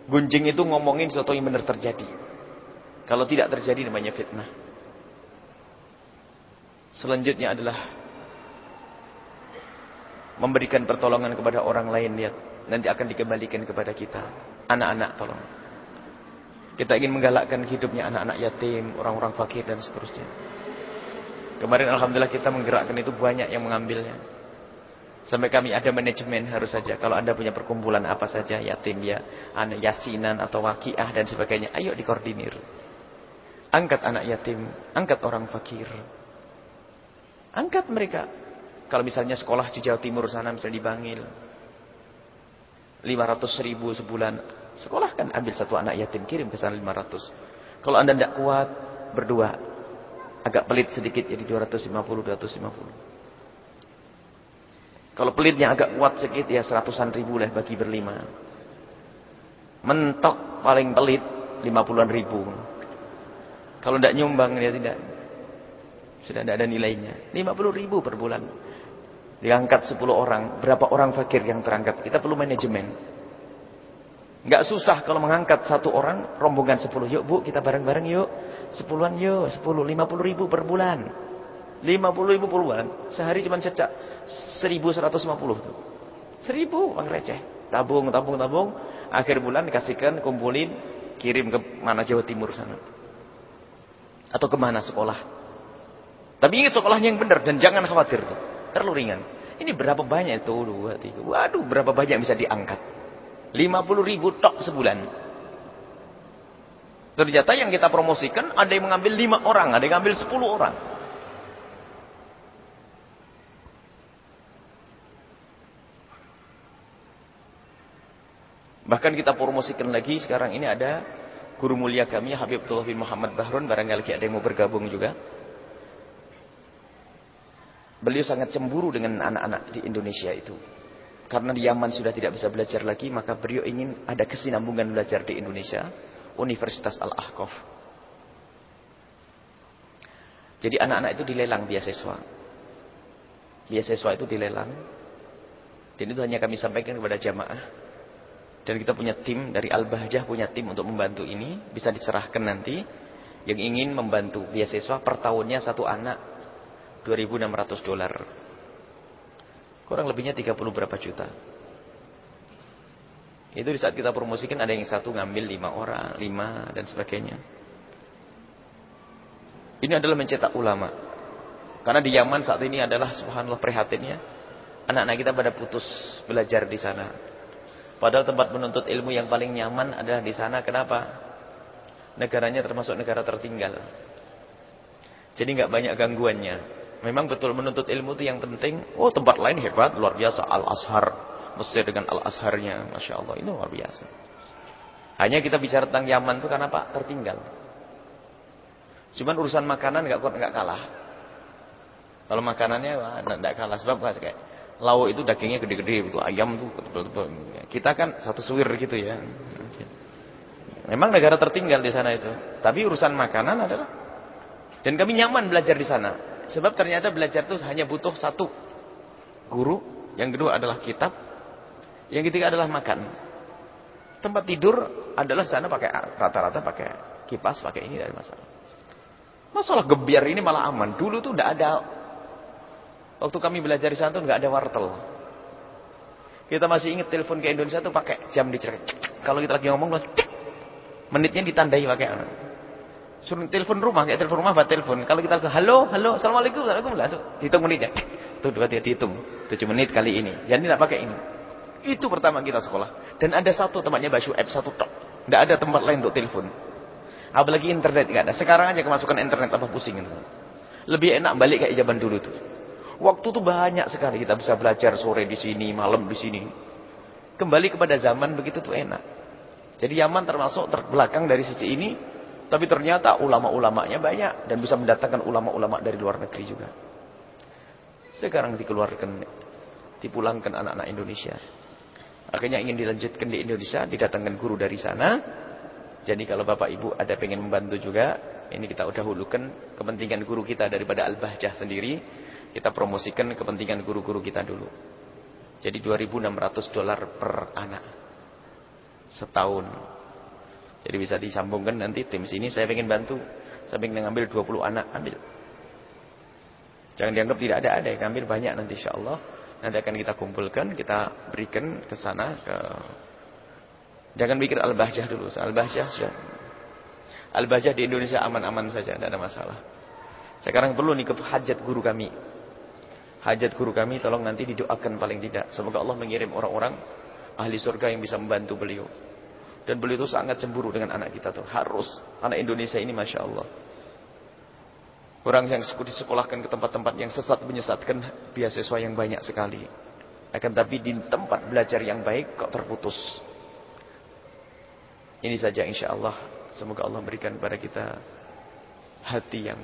S1: Gunjing itu ngomongin sesuatu yang benar terjadi. Kalau tidak terjadi namanya fitnah. Selanjutnya adalah memberikan pertolongan kepada orang lain lihat nanti akan dikembalikan kepada kita. Anak-anak tolong. Kita ingin menggalakkan hidupnya anak-anak yatim orang-orang fakir dan seterusnya. Kemarin Alhamdulillah kita menggerakkan itu banyak yang mengambilnya. Sampai kami ada manajemen harus saja. Kalau anda punya perkumpulan apa saja yatim ya anak yasinan atau wakiah dan sebagainya ayo dikoordinir angkat anak yatim angkat orang fakir angkat mereka kalau misalnya sekolah di Jawa Timur sana misalnya di Bangil. 500 ribu sebulan. Sekolah kan ambil satu anak yatim kirim ke sana 500. Kalau anda tidak kuat berdua. Agak pelit sedikit jadi 250 250. Kalau pelitnya agak kuat sedikit ya seratusan ribu lah bagi berlima. Mentok paling pelit 50-an ribu. Kalau tidak nyumbang dia tidak. Sudah tidak ada nilainya. 50 ribu per bulan. Diangkat 10 orang. Berapa orang fakir yang terangkat? Kita perlu manajemen. Enggak susah kalau mengangkat satu orang. Rombongan 10. Yuk bu kita bareng-bareng yuk. Sepuluhan yuk. 10. 50 ribu per bulan. 50 ribu per bulan. Sehari cuma secak 1150 tuh. 1000 uang receh. Tabung, tabung, tabung. Akhir bulan dikasihkan, kumpulin. Kirim ke mana Jawa Timur sana. Atau ke mana sekolah. Tapi ingat sekolahnya yang benar. Dan jangan khawatir tuh. Terlalu ringan. Ini berapa banyak itu? Dua, tiga. Waduh, berapa banyak bisa diangkat? 50 ribu tok sebulan. Ternyata yang kita promosikan ada yang mengambil lima orang, ada yang mengambil sepuluh orang. Bahkan kita promosikan lagi sekarang ini ada guru mulia kami Habib Abdullah bin Muhammad Bahrun barangkali ada yang mau bergabung juga. Beliau sangat cemburu dengan anak-anak di Indonesia itu. Karena di Yaman sudah tidak bisa belajar lagi, maka beliau ingin ada kesinambungan belajar di Indonesia, Universitas Al-Ahqaf. Jadi anak-anak itu dilelang beasiswa. Beasiswa itu dilelang. Dan itu hanya kami sampaikan kepada jamaah. Dan kita punya tim dari Al-Bahjah punya tim untuk membantu ini, bisa diserahkan nanti yang ingin membantu beasiswa per tahunnya satu anak 2.600 dolar. Kurang lebihnya 30 berapa juta. Itu di saat kita promosikan ada yang satu ngambil lima orang, lima dan sebagainya. Ini adalah mencetak ulama. Karena di Yaman saat ini adalah subhanallah prihatinnya. Anak-anak kita pada putus belajar di sana. Padahal tempat menuntut ilmu yang paling nyaman adalah di sana. Kenapa? Negaranya termasuk negara tertinggal. Jadi nggak banyak gangguannya. Memang betul menuntut ilmu itu yang penting. Oh tempat lain hebat, luar biasa. Al-Azhar. Mesir dengan Al-Azharnya. Masya Allah, ini luar biasa. Hanya kita bicara tentang Yaman itu karena Pak tertinggal. Cuman urusan makanan nggak kuat nggak kalah. Kalau makanannya nggak kalah sebab kayak lauk itu dagingnya gede-gede itu ayam tuh tebel-tebel. Kita kan satu suwir gitu ya. Memang negara tertinggal di sana itu. Tapi urusan makanan adalah dan kami nyaman belajar di sana. Sebab ternyata belajar itu hanya butuh satu guru, yang kedua adalah kitab, yang ketiga adalah makan. Tempat tidur adalah sana pakai rata-rata pakai kipas, pakai ini dari masalah. Masalah gebiar ini malah aman. Dulu tuh tidak ada waktu kami belajar di sana tuh nggak ada wartel. Kita masih ingat telepon ke Indonesia tuh pakai jam dicerak. Kalau kita lagi ngomong, menitnya ditandai pakai Suruh telepon rumah, kayak telepon rumah, buat telepon. Kalau kita ke halo, halo, assalamualaikum, assalamualaikum lah tuh, hitung menitnya. Tuh dua tiga dihitung. Tujuh menit kali ini. Jadi tidak pakai ini. Itu pertama kita sekolah. Dan ada satu tempatnya Basyu App satu tok. Tidak ada tempat lain untuk telepon. Apalagi internet nggak ada. Sekarang aja kemasukan internet apa pusing itu. Lebih enak balik kayak zaman dulu tuh. Waktu tuh banyak sekali kita bisa belajar sore di sini, malam di sini. Kembali kepada zaman begitu tuh enak. Jadi Yaman termasuk terbelakang dari sisi ini. Tapi ternyata ulama-ulamanya banyak. Dan bisa mendatangkan ulama-ulama dari luar negeri juga. Sekarang dikeluarkan, dipulangkan anak-anak Indonesia. Akhirnya ingin dilanjutkan di Indonesia, didatangkan guru dari sana. Jadi kalau Bapak Ibu ada pengen membantu juga, ini kita udah hulukan kepentingan guru kita daripada Al-Bahjah sendiri. Kita promosikan kepentingan guru-guru kita dulu. Jadi 2.600 dolar per anak. Setahun. Jadi bisa disambungkan nanti tim sini saya pengen bantu. Saya pengen ngambil 20 anak, ambil. Jangan dianggap tidak ada, ada yang ambil banyak nanti insya Allah. Nanti akan kita kumpulkan, kita berikan ke sana ke Jangan mikir Al-Bahjah dulu. Al-Bahjah Al-Bahjah di Indonesia aman-aman saja, tidak ada masalah. Sekarang perlu nih ke hajat guru kami. Hajat guru kami tolong nanti didoakan paling tidak. Semoga Allah mengirim orang-orang ahli surga yang bisa membantu beliau. Dan beliau itu sangat cemburu dengan anak kita tuh. Harus. Anak Indonesia ini Masya Allah. Orang yang disekolahkan ke tempat-tempat yang sesat menyesatkan beasiswa yang banyak sekali. Akan tapi di tempat belajar yang baik kok terputus. Ini saja insya Allah. Semoga Allah berikan kepada kita hati yang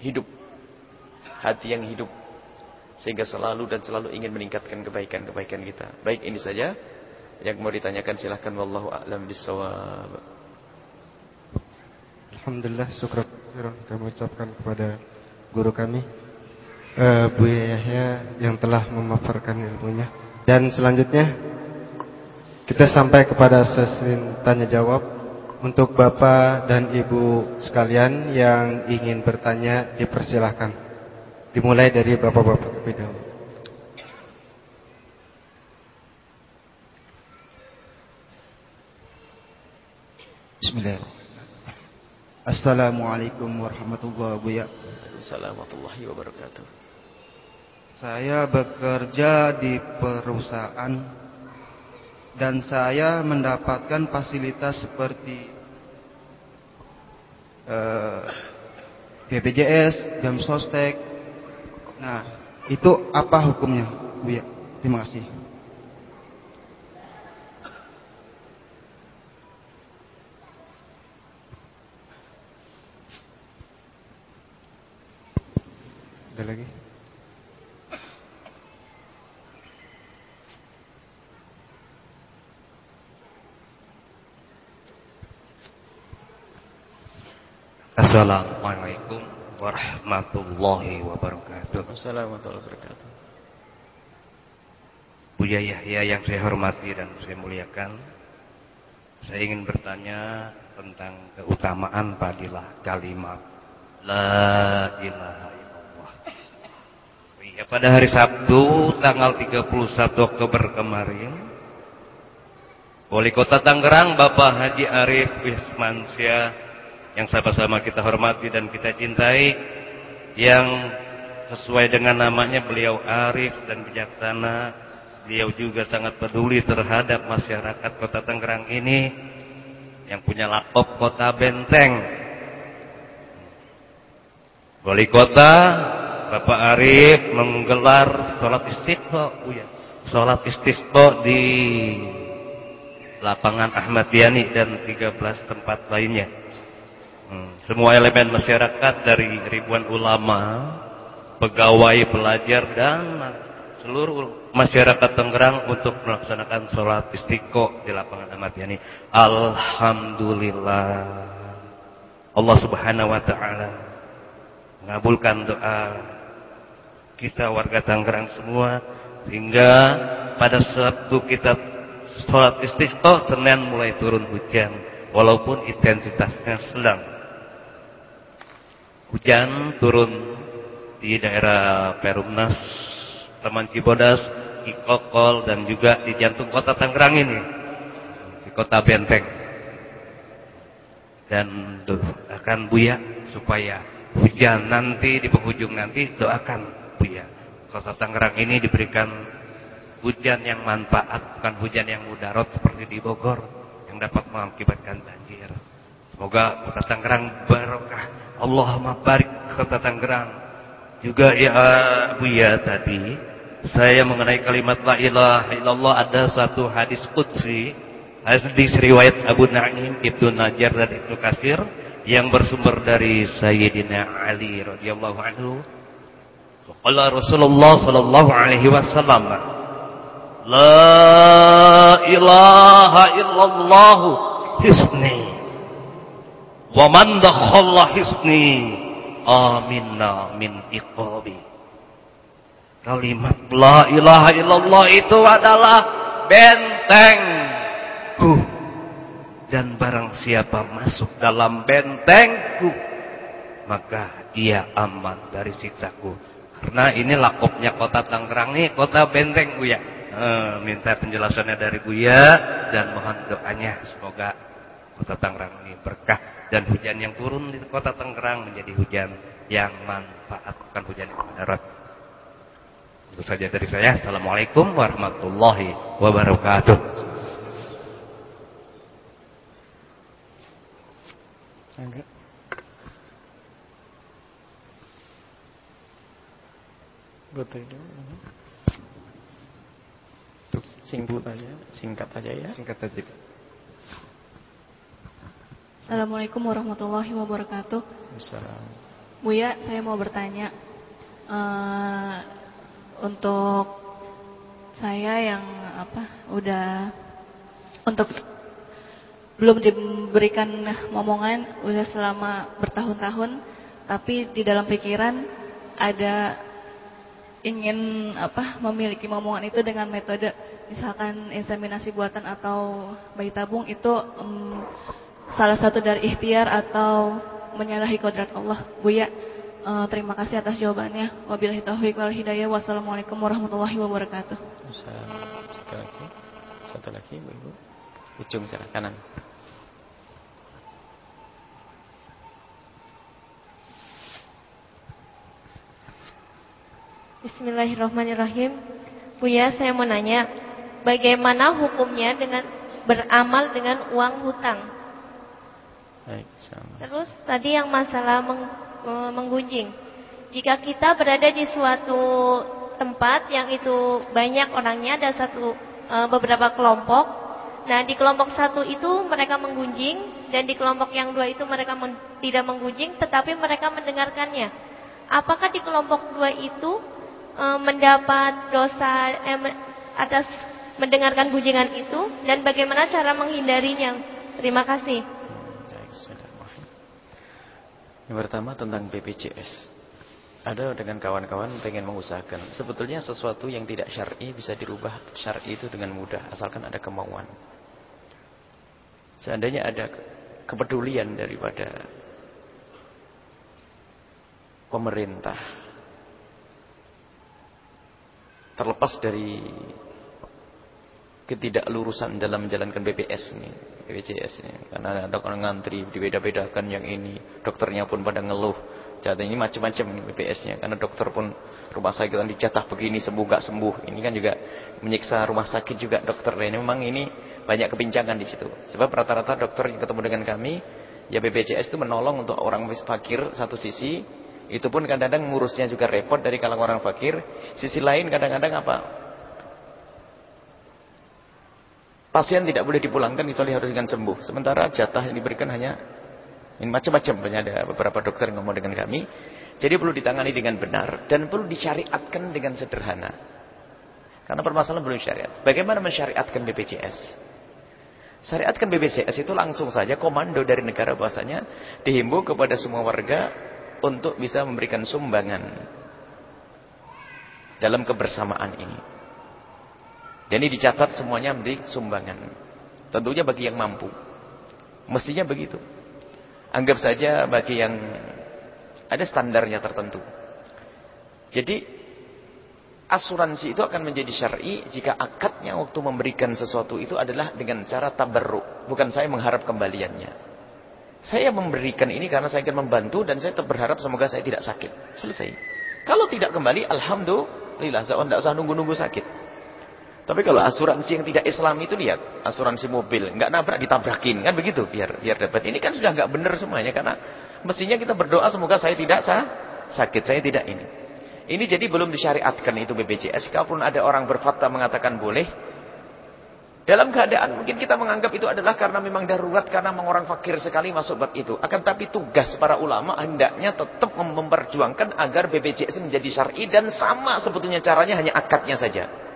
S1: hidup. Hati yang hidup sehingga selalu dan selalu ingin meningkatkan kebaikan-kebaikan kita. Baik ini saja yang mau ditanyakan silahkan wallahu a'lam bissawab.
S2: Alhamdulillah syukur kami ucapkan kepada guru kami uh, Bu Yahya yang telah memaparkan ilmunya. Dan selanjutnya kita sampai kepada sesi tanya jawab untuk Bapak dan Ibu sekalian yang ingin bertanya dipersilahkan. Dimulai dari bapak-bapak terlebih dahulu.
S3: Bismillahirrahmanirrahim. Assalamualaikum warahmatullahi wabarakatuh.
S1: Assalamualaikum wabarakatuh.
S3: Saya bekerja di perusahaan dan saya mendapatkan fasilitas seperti uh, eh, BPJS, jam sostek, Nah, itu apa hukumnya, Bu ya? Terima kasih.
S2: Ada lagi?
S4: Assalamualaikum warahmatullahi wabarakatuh.
S1: Assalamualaikum warahmatullahi wabarakatuh.
S4: Buya Yahya yang saya hormati dan saya muliakan. Saya ingin bertanya tentang keutamaan padilah kalimat La ilaha illallah. Ya, pada hari Sabtu tanggal 31 Oktober kemarin Wali Kota Tangerang Bapak Haji Arif Wismansyah yang sama-sama kita hormati dan kita cintai yang sesuai dengan namanya beliau arif dan bijaksana beliau juga sangat peduli terhadap masyarakat kota Tangerang ini yang punya lakop kota benteng wali kota Bapak Arif menggelar sholat istiqo ya. sholat istiqo di lapangan Ahmad Yani dan 13 tempat lainnya Hmm. Semua elemen masyarakat dari ribuan ulama, pegawai, pelajar dan seluruh masyarakat Tangerang untuk melaksanakan sholat istiqo di lapangan Ahmad Yani. Alhamdulillah. Allah Subhanahu wa taala mengabulkan doa kita warga Tangerang semua sehingga pada Sabtu kita sholat istiqo Senin mulai turun hujan walaupun intensitasnya sedang Hujan turun di daerah Perumnas, Taman Cibodas, Kikokol dan juga di jantung kota Tangerang ini. Di kota Benteng. Dan doakan Buya supaya hujan nanti di penghujung nanti doakan Buya Kota Tangerang ini diberikan hujan yang manfaat, bukan hujan yang mudarat seperti di Bogor yang dapat mengakibatkan banjir. Semoga Kota Tangerang barokah. Allahumma barik Kota Tangerang. Juga ya Buya tadi, saya mengenai kalimat la ilaha illallah ada satu hadis qudsi, hadis riwayat Abu Na'im, Ibnu Najar dan Ibnu Kasir yang bersumber dari Sayyidina Ali radhiyallahu anhu. Qala Rasulullah sallallahu alaihi wasallam, La ilaha illallah hisni. Wa man dakhala hisni aminna min iqabi. Kalimat la ilaha illallah itu adalah bentengku. Dan barang siapa masuk dalam bentengku, maka ia aman dari siksaku. Karena ini lakopnya kota Tangerang nih, kota benteng Bu ya. Eh, minta penjelasannya dari Buya dan mohon doanya semoga kota Tangerang ini berkah dan hujan yang turun di kota Tangerang menjadi hujan yang manfaat bukan hujan yang mudarat. Itu saja dari saya. Assalamualaikum warahmatullahi wabarakatuh.
S1: Enggak. Betul itu. Singkat aja, singkat aja ya.
S2: Singkat saja.
S5: Assalamualaikum warahmatullahi wabarakatuh.
S1: Misal
S5: Buya, saya mau bertanya eh, untuk saya yang apa udah untuk belum diberikan momongan udah selama bertahun-tahun, tapi di dalam pikiran ada ingin apa memiliki momongan itu dengan metode misalkan inseminasi buatan atau bayi tabung itu em, salah satu dari ikhtiar atau menyalahi kodrat Allah. Buya, eh, terima kasih atas jawabannya. Wabillahi taufiq wal hidayah. Wassalamualaikum warahmatullahi wabarakatuh.
S1: satu lagi. Satu lagi Ibu. Ibu. Ujung sana kanan.
S6: Bismillahirrahmanirrahim. Buya, saya mau nanya, bagaimana hukumnya dengan beramal dengan uang hutang?
S1: Baik.
S6: Terus tadi yang masalah meng- menggunjing. Jika kita berada di suatu tempat yang itu banyak orangnya, ada satu eh, beberapa kelompok. Nah, di kelompok satu itu mereka menggunjing dan di kelompok yang dua itu mereka men- tidak menggunjing, tetapi mereka mendengarkannya. Apakah di kelompok dua itu eh, mendapat dosa eh, atas mendengarkan gunjingan itu dan bagaimana cara menghindarinya? Terima kasih.
S1: Bismillahirrahmanirrahim. Yang pertama tentang BPJS. Ada dengan kawan-kawan pengen mengusahakan. Sebetulnya sesuatu yang tidak syar'i bisa dirubah syar'i itu dengan mudah asalkan ada kemauan. Seandainya ada ke- kepedulian daripada pemerintah terlepas dari ketidaklurusan dalam menjalankan BPS ini, BPJS ini. Karena ada orang ngantri, dibeda-bedakan yang ini, dokternya pun pada ngeluh. Jatah ini macam-macam ini BPS-nya. Karena dokter pun rumah sakit kan dijatah begini sembuh gak sembuh. Ini kan juga menyiksa rumah sakit juga dokter. Ini memang ini banyak kebincangan di situ. Sebab rata-rata dokter yang ketemu dengan kami, ya BPJS itu menolong untuk orang fakir satu sisi, itu pun kadang-kadang ngurusnya juga repot dari kalangan orang fakir. Sisi lain kadang-kadang apa? Pasien tidak boleh dipulangkan kecuali harus dengan sembuh. Sementara jatah yang diberikan hanya ini macam-macam. Banyak ada beberapa dokter yang ngomong dengan kami. Jadi perlu ditangani dengan benar dan perlu disyariatkan dengan sederhana. Karena permasalahan belum syariat. Bagaimana mensyariatkan BPJS? Syariatkan BPJS itu langsung saja komando dari negara bahasanya dihimbau kepada semua warga untuk bisa memberikan sumbangan dalam kebersamaan ini. Jadi dicatat semuanya menjadi sumbangan. Tentunya bagi yang mampu. Mestinya begitu. Anggap saja bagi yang ada standarnya tertentu. Jadi asuransi itu akan menjadi syar'i jika akadnya waktu memberikan sesuatu itu adalah dengan cara tabarruk, bukan saya mengharap kembaliannya. Saya memberikan ini karena saya ingin membantu dan saya berharap semoga saya tidak sakit. Selesai. Kalau tidak kembali, alhamdulillah Alhamdulillah, tidak usah nunggu-nunggu sakit. Tapi kalau asuransi yang tidak Islam itu lihat, asuransi mobil, nggak nabrak ditabrakin, kan begitu biar biar dapat. Ini kan sudah nggak benar semuanya karena mestinya kita berdoa semoga saya tidak sah, sakit, saya tidak ini. Ini jadi belum disyariatkan itu BPJS. Kalaupun ada orang berfatwa mengatakan boleh, dalam keadaan mungkin kita menganggap itu adalah karena memang darurat karena memang orang fakir sekali masuk bab itu. Akan tapi tugas para ulama hendaknya tetap memperjuangkan agar BPJS menjadi syar'i dan sama sebetulnya caranya hanya akadnya saja.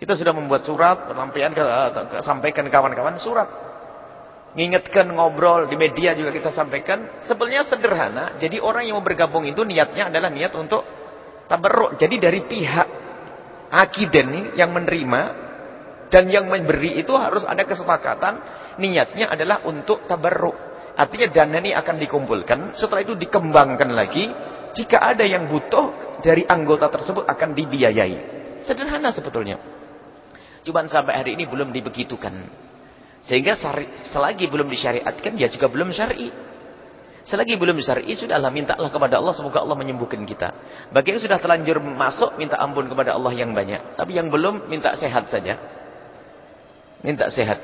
S1: Kita sudah membuat surat, penyampaian ke, ke, sampaikan kawan-kawan surat. Ngingetkan ngobrol di media juga kita sampaikan. Sebenarnya sederhana. Jadi orang yang mau bergabung itu niatnya adalah niat untuk tabarruk. Jadi dari pihak akiden yang menerima dan yang memberi itu harus ada kesepakatan niatnya adalah untuk tabarruk. Artinya dana ini akan dikumpulkan, setelah itu dikembangkan lagi. Jika ada yang butuh dari anggota tersebut akan dibiayai. Sederhana sebetulnya. Cuma sampai hari ini belum dibegitukan. Sehingga selagi belum disyariatkan, dia juga belum syar'i. Selagi belum syar'i, sudahlah mintalah kepada Allah, semoga Allah menyembuhkan kita. Bagi yang sudah terlanjur masuk, minta ampun kepada Allah yang banyak. Tapi yang belum, minta sehat saja. Minta sehat.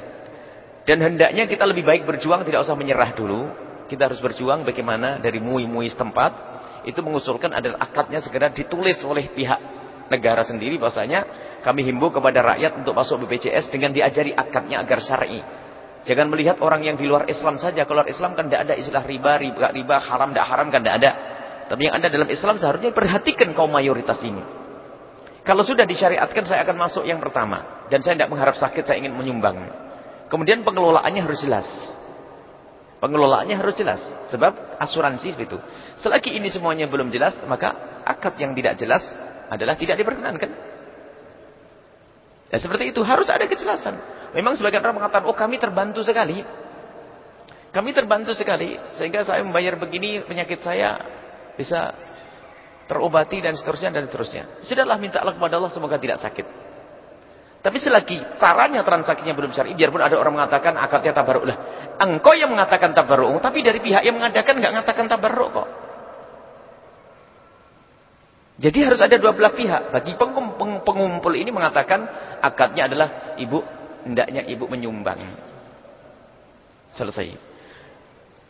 S1: Dan hendaknya kita lebih baik berjuang, tidak usah menyerah dulu. Kita harus berjuang bagaimana dari mui-mui setempat. Itu mengusulkan adalah akadnya segera ditulis oleh pihak negara sendiri bahasanya kami himbau kepada rakyat untuk masuk BPJS dengan diajari akadnya agar syar'i. Jangan melihat orang yang di luar Islam saja. Kalau Islam kan tidak ada istilah riba, riba, riba, haram, tidak haram kan tidak ada. Tapi yang ada dalam Islam seharusnya perhatikan kaum mayoritas ini. Kalau sudah disyariatkan saya akan masuk yang pertama. Dan saya tidak mengharap sakit, saya ingin menyumbang. Kemudian pengelolaannya harus jelas. Pengelolaannya harus jelas. Sebab asuransi itu. Selagi ini semuanya belum jelas, maka akad yang tidak jelas adalah tidak diperkenankan. Ya seperti itu harus ada kejelasan. Memang sebagian orang mengatakan, oh kami terbantu sekali. Kami terbantu sekali. Sehingga saya membayar begini penyakit saya bisa terobati dan seterusnya dan seterusnya. Sudahlah mintalah kepada Allah semoga tidak sakit. Tapi selagi caranya transaksinya belum syar'i, biarpun ada orang mengatakan akadnya tabarruk lah. Engkau yang mengatakan tabarruk, tapi dari pihak yang mengadakan nggak mengatakan tabarruk kok. Jadi harus ada dua belah pihak. Bagi pengumpul ini mengatakan akadnya adalah ibu, hendaknya ibu menyumbang. Selesai.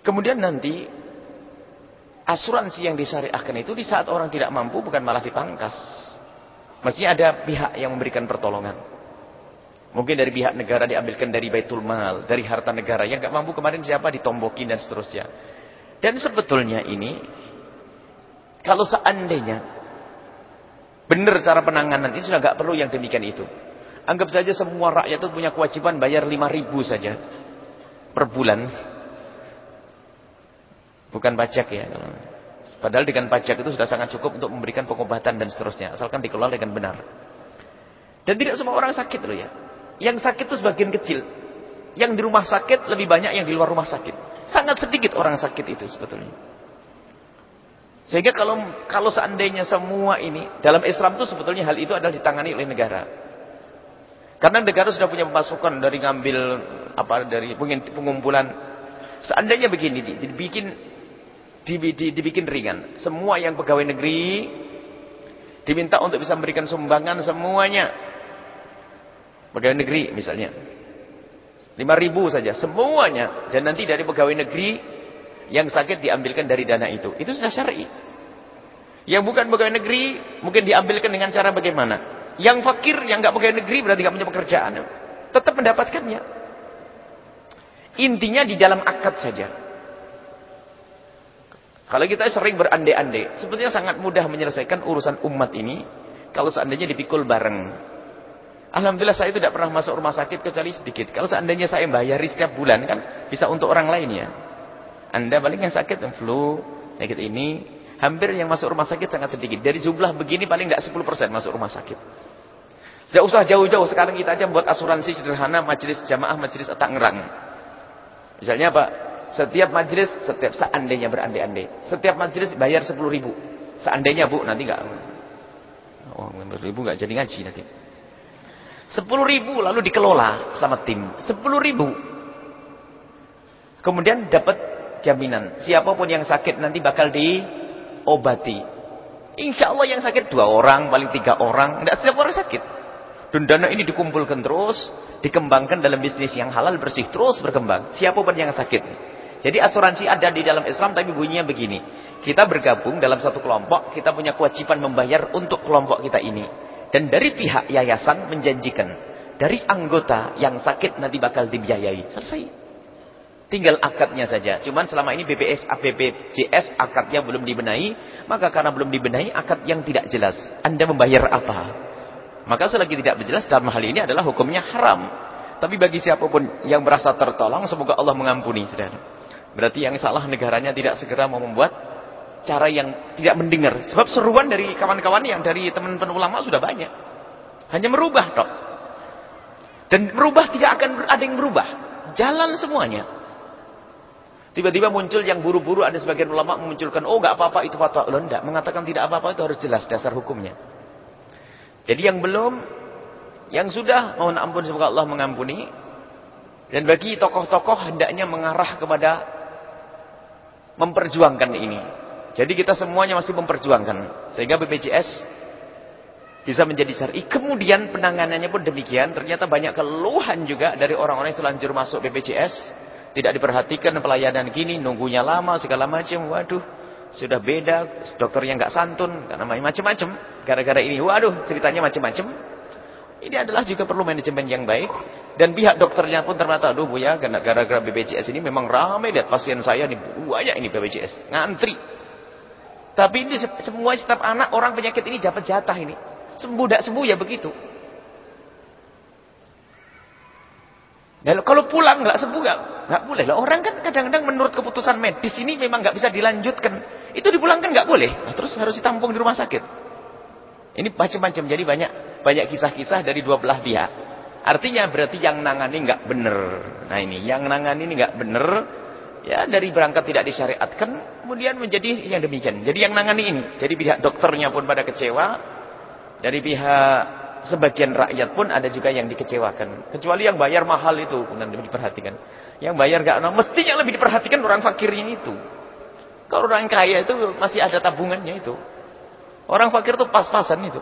S1: Kemudian nanti asuransi yang disyariahkan itu di saat orang tidak mampu bukan malah dipangkas. Mestinya ada pihak yang memberikan pertolongan. Mungkin dari pihak negara diambilkan dari baitul mal, dari harta negara. Yang gak mampu kemarin siapa ditombokin dan seterusnya. Dan sebetulnya ini kalau seandainya Benar cara penanganan ini sudah nggak perlu yang demikian itu. Anggap saja semua rakyat itu punya kewajiban bayar 5 ribu saja per bulan. Bukan pajak ya. Padahal dengan pajak itu sudah sangat cukup untuk memberikan pengobatan dan seterusnya. Asalkan dikelola dengan benar. Dan tidak semua orang sakit loh ya. Yang sakit itu sebagian kecil. Yang di rumah sakit lebih banyak yang di luar rumah sakit. Sangat sedikit orang sakit itu sebetulnya. Sehingga kalau kalau seandainya semua ini dalam Islam itu sebetulnya hal itu adalah ditangani oleh negara. Karena negara sudah punya pemasukan dari ngambil apa dari pengumpulan. Seandainya begini dibikin dibikin ringan. Semua yang pegawai negeri diminta untuk bisa memberikan sumbangan semuanya. Pegawai negeri misalnya. 5 ribu saja semuanya dan nanti dari pegawai negeri yang sakit diambilkan dari dana itu. Itu sudah syar'i. Yang bukan pegawai negeri mungkin diambilkan dengan cara bagaimana? Yang fakir yang enggak pegawai negeri berarti enggak punya pekerjaan. Tetap mendapatkannya. Intinya di dalam akad saja. Kalau kita sering berandai-andai, sebetulnya sangat mudah menyelesaikan urusan umat ini kalau seandainya dipikul bareng. Alhamdulillah saya tidak pernah masuk rumah sakit kecuali sedikit. Kalau seandainya saya bayari setiap bulan kan bisa untuk orang lain ya. Anda paling yang sakit yang flu, sakit ini, hampir yang masuk rumah sakit sangat sedikit. Dari jumlah begini paling tidak 10% masuk rumah sakit. Tidak usah jauh-jauh, sekarang kita aja buat asuransi sederhana majelis jamaah, majelis Tangerang. Misalnya apa? Setiap majelis, setiap seandainya berandai-andai. Setiap majelis bayar 10 ribu. Seandainya bu, nanti enggak. Oh, 10 ribu enggak jadi ngaji nanti. 10 ribu lalu dikelola sama tim. 10 ribu. Kemudian dapat jaminan. Siapa pun yang sakit nanti bakal diobati. Insya Allah yang sakit dua orang, paling tiga orang. Tidak setiap orang sakit. Dan dana ini dikumpulkan terus, dikembangkan dalam bisnis yang halal bersih terus berkembang. Siapa pun yang sakit. Jadi asuransi ada di dalam Islam tapi bunyinya begini. Kita bergabung dalam satu kelompok, kita punya kewajiban membayar untuk kelompok kita ini. Dan dari pihak yayasan menjanjikan, dari anggota yang sakit nanti bakal dibiayai. Selesai. Tinggal akadnya saja. Cuman selama ini BPS, BPJS akadnya belum dibenahi. Maka karena belum dibenahi, akad yang tidak jelas. Anda membayar apa? Maka selagi tidak jelas dalam hal ini adalah hukumnya haram. Tapi bagi siapa pun yang merasa tertolong, semoga Allah mengampuni. Saudara. Berarti yang salah negaranya tidak segera mau membuat cara yang tidak mendengar. Sebab seruan dari kawan-kawan yang dari teman-teman ulama sudah banyak. Hanya merubah dok. Dan merubah tidak akan ada yang berubah. Jalan semuanya. Tiba-tiba muncul yang buru-buru ada sebagian ulama memunculkan, oh nggak apa-apa itu fatwa. Loh enggak, mengatakan tidak apa-apa itu harus jelas dasar hukumnya. Jadi yang belum, yang sudah, mohon ampun semoga Allah mengampuni. Dan bagi tokoh-tokoh hendaknya mengarah kepada memperjuangkan ini. Jadi kita semuanya masih memperjuangkan. Sehingga BPJS bisa menjadi syar'i. Kemudian penanganannya pun demikian. Ternyata banyak keluhan juga dari orang-orang yang telanjur masuk BPJS tidak diperhatikan pelayanan gini, nunggunya lama, segala macam. Waduh, sudah beda, dokternya nggak santun, karena macam-macam. Gara-gara ini, waduh, ceritanya macam-macam. Ini adalah juga perlu manajemen yang baik. Dan pihak dokternya pun ternyata, aduh bu ya, gara-gara BPJS ini memang ramai lihat pasien saya ini banyak ini BPJS, ngantri. Tapi ini semua setiap anak orang penyakit ini dapat jatah ini. Sembuh tidak sembuh ya begitu. Dan kalau pulang nggak sembuh nggak nggak boleh lah. Orang kan kadang-kadang menurut keputusan medis ini memang nggak bisa dilanjutkan. Itu dipulangkan nggak boleh. Nah, terus harus ditampung di rumah sakit. Ini macam-macam. Jadi banyak banyak kisah-kisah dari dua belah pihak. Artinya berarti yang nangani nggak benar. Nah ini yang nangani ini nggak benar. Ya dari berangkat tidak disyariatkan, kemudian menjadi yang demikian. Jadi yang nangani ini, jadi pihak dokternya pun pada kecewa, dari pihak sebagian rakyat pun ada juga yang dikecewakan. Kecuali yang bayar mahal itu lebih diperhatikan. Yang bayar gak nah, mestinya lebih diperhatikan orang fakirnya itu. Kalau orang kaya itu masih ada tabungannya itu. Orang fakir itu pas-pasan itu.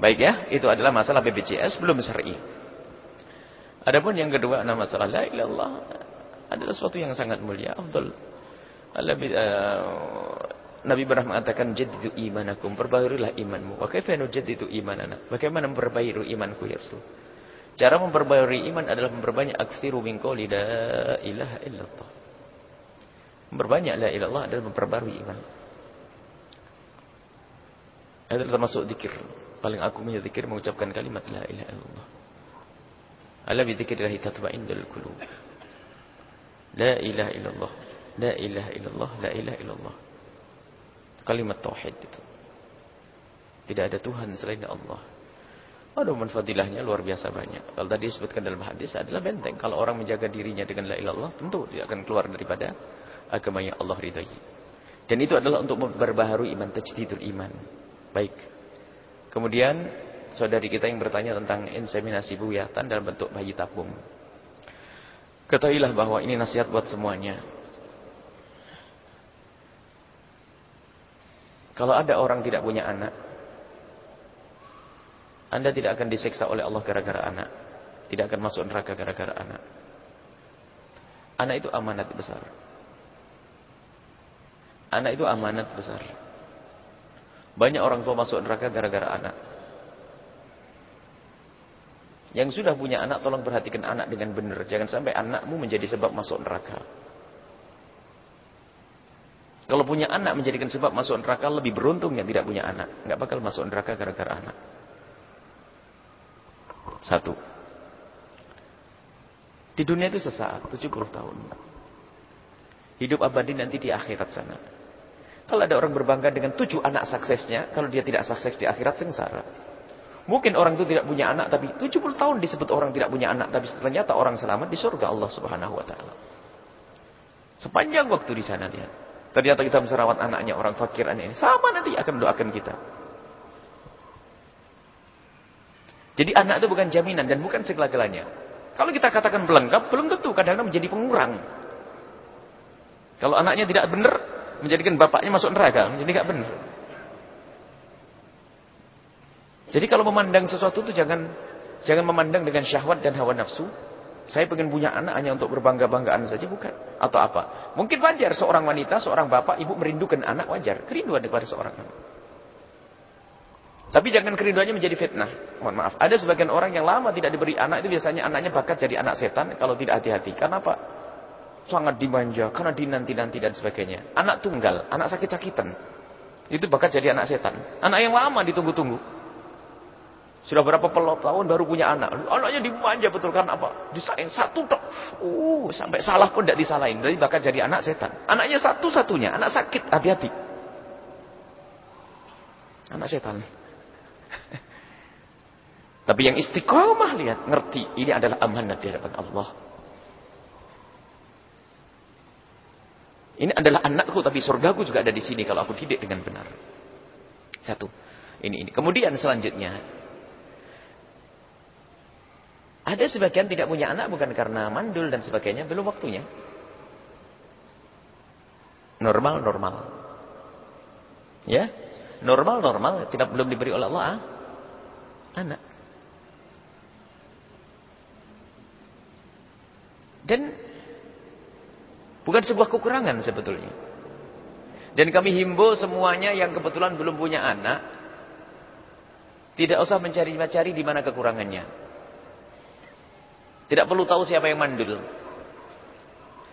S1: Baik ya, itu adalah masalah BPJS belum syar'i. Adapun yang kedua nama masalah la ilallah adalah sesuatu yang sangat mulia, afdal. Nabi pernah mengatakan jadidu imanakum, perbaharilah imanmu. Wa kaifa nujaddidu imanana? Bagaimana memperbaiki imanku ya Rasul? Cara memperbaiki iman adalah memperbanyak aksiru min qouli la ilaha illallah. Memperbanyak la ilallah adalah memperbarui iman. Itu termasuk zikir. Paling aku punya zikir mengucapkan kalimat la ilaha illallah. Ala bi dzikrillah tatma'innul qulub. La ilaha illallah. La ilaha illallah. La ilaha illallah. Kalimat tauhid itu. Tidak ada Tuhan selain Allah. Aduh manfaatillahnya luar biasa banyak. Kalau tadi disebutkan dalam hadis adalah benteng. Kalau orang menjaga dirinya dengan la ilallah, tentu dia akan keluar daripada agama yang Allah ridai. Dan itu adalah untuk memperbaharui iman, tajdidul iman. Baik. Kemudian saudari kita yang bertanya tentang inseminasi buyatan dalam bentuk bayi tabung. Ketahuilah bahwa ini nasihat buat semuanya. Kalau ada orang tidak punya anak, Anda tidak akan diseksa oleh Allah gara-gara anak. Tidak akan masuk neraka gara-gara anak. Anak itu amanat besar. Anak itu amanat besar. Banyak orang tua masuk neraka gara-gara anak. Yang sudah punya anak, tolong perhatikan anak dengan benar. Jangan sampai anakmu menjadi sebab masuk neraka. Kalau punya anak menjadikan sebab masuk neraka lebih beruntung yang tidak punya anak. Nggak bakal masuk neraka gara-gara anak. Satu. Di dunia itu sesaat, 70 tahun. Hidup abadi nanti di akhirat sana. Kalau ada orang berbangga dengan tujuh anak suksesnya, kalau dia tidak sukses di akhirat sengsara. Mungkin orang itu tidak punya anak, tapi 70 tahun disebut orang tidak punya anak, tapi ternyata orang selamat di surga Allah Subhanahu Wa Taala. Sepanjang waktu di sana lihat. Ternyata kita bisa rawat anaknya orang fakir ini. Sama nanti akan mendoakan kita. Jadi anak itu bukan jaminan dan bukan segala-galanya. Kalau kita katakan pelengkap, belum tentu kadang-kadang menjadi pengurang. Kalau anaknya tidak benar, menjadikan bapaknya masuk neraka, menjadi tidak benar. Jadi kalau memandang sesuatu itu jangan jangan memandang dengan syahwat dan hawa nafsu. Saya pengen punya anak hanya untuk berbangga-banggaan saja, bukan. Atau apa. Mungkin wajar seorang wanita, seorang bapak, ibu merindukan anak, wajar. Kerinduan kepada seorang anak. Tapi jangan kerinduannya menjadi fitnah. Mohon maaf. Ada sebagian orang yang lama tidak diberi anak, itu biasanya anaknya bakat jadi anak setan kalau tidak hati-hati. Karena apa? Sangat dimanja, karena dinanti-nanti dan sebagainya. Anak tunggal, anak sakit-sakitan. Itu bakat jadi anak setan. Anak yang lama ditunggu-tunggu. Sudah berapa puluh tahun baru punya anak. Anaknya dimanja betul karena apa? Disayang satu dok. Uh, sampai salah pun tidak disalahin. Jadi bakat jadi anak setan. Anaknya satu-satunya, anak sakit, hati-hati. Anak setan. Tapi yang istiqomah lihat, ngerti ini adalah amanat di hadapan Allah. Ini adalah anakku tapi surgaku juga ada di sini kalau aku didik dengan benar. Satu. Ini ini. Kemudian selanjutnya ada sebagian tidak punya anak bukan karena mandul dan sebagainya, belum waktunya. Normal normal. Ya? Normal normal tidak belum diberi oleh Allah ah? anak. Dan bukan sebuah kekurangan sebetulnya. Dan kami himbau semuanya yang kebetulan belum punya anak. Tidak usah mencari-cari di mana kekurangannya. Tidak perlu tahu siapa yang mandul.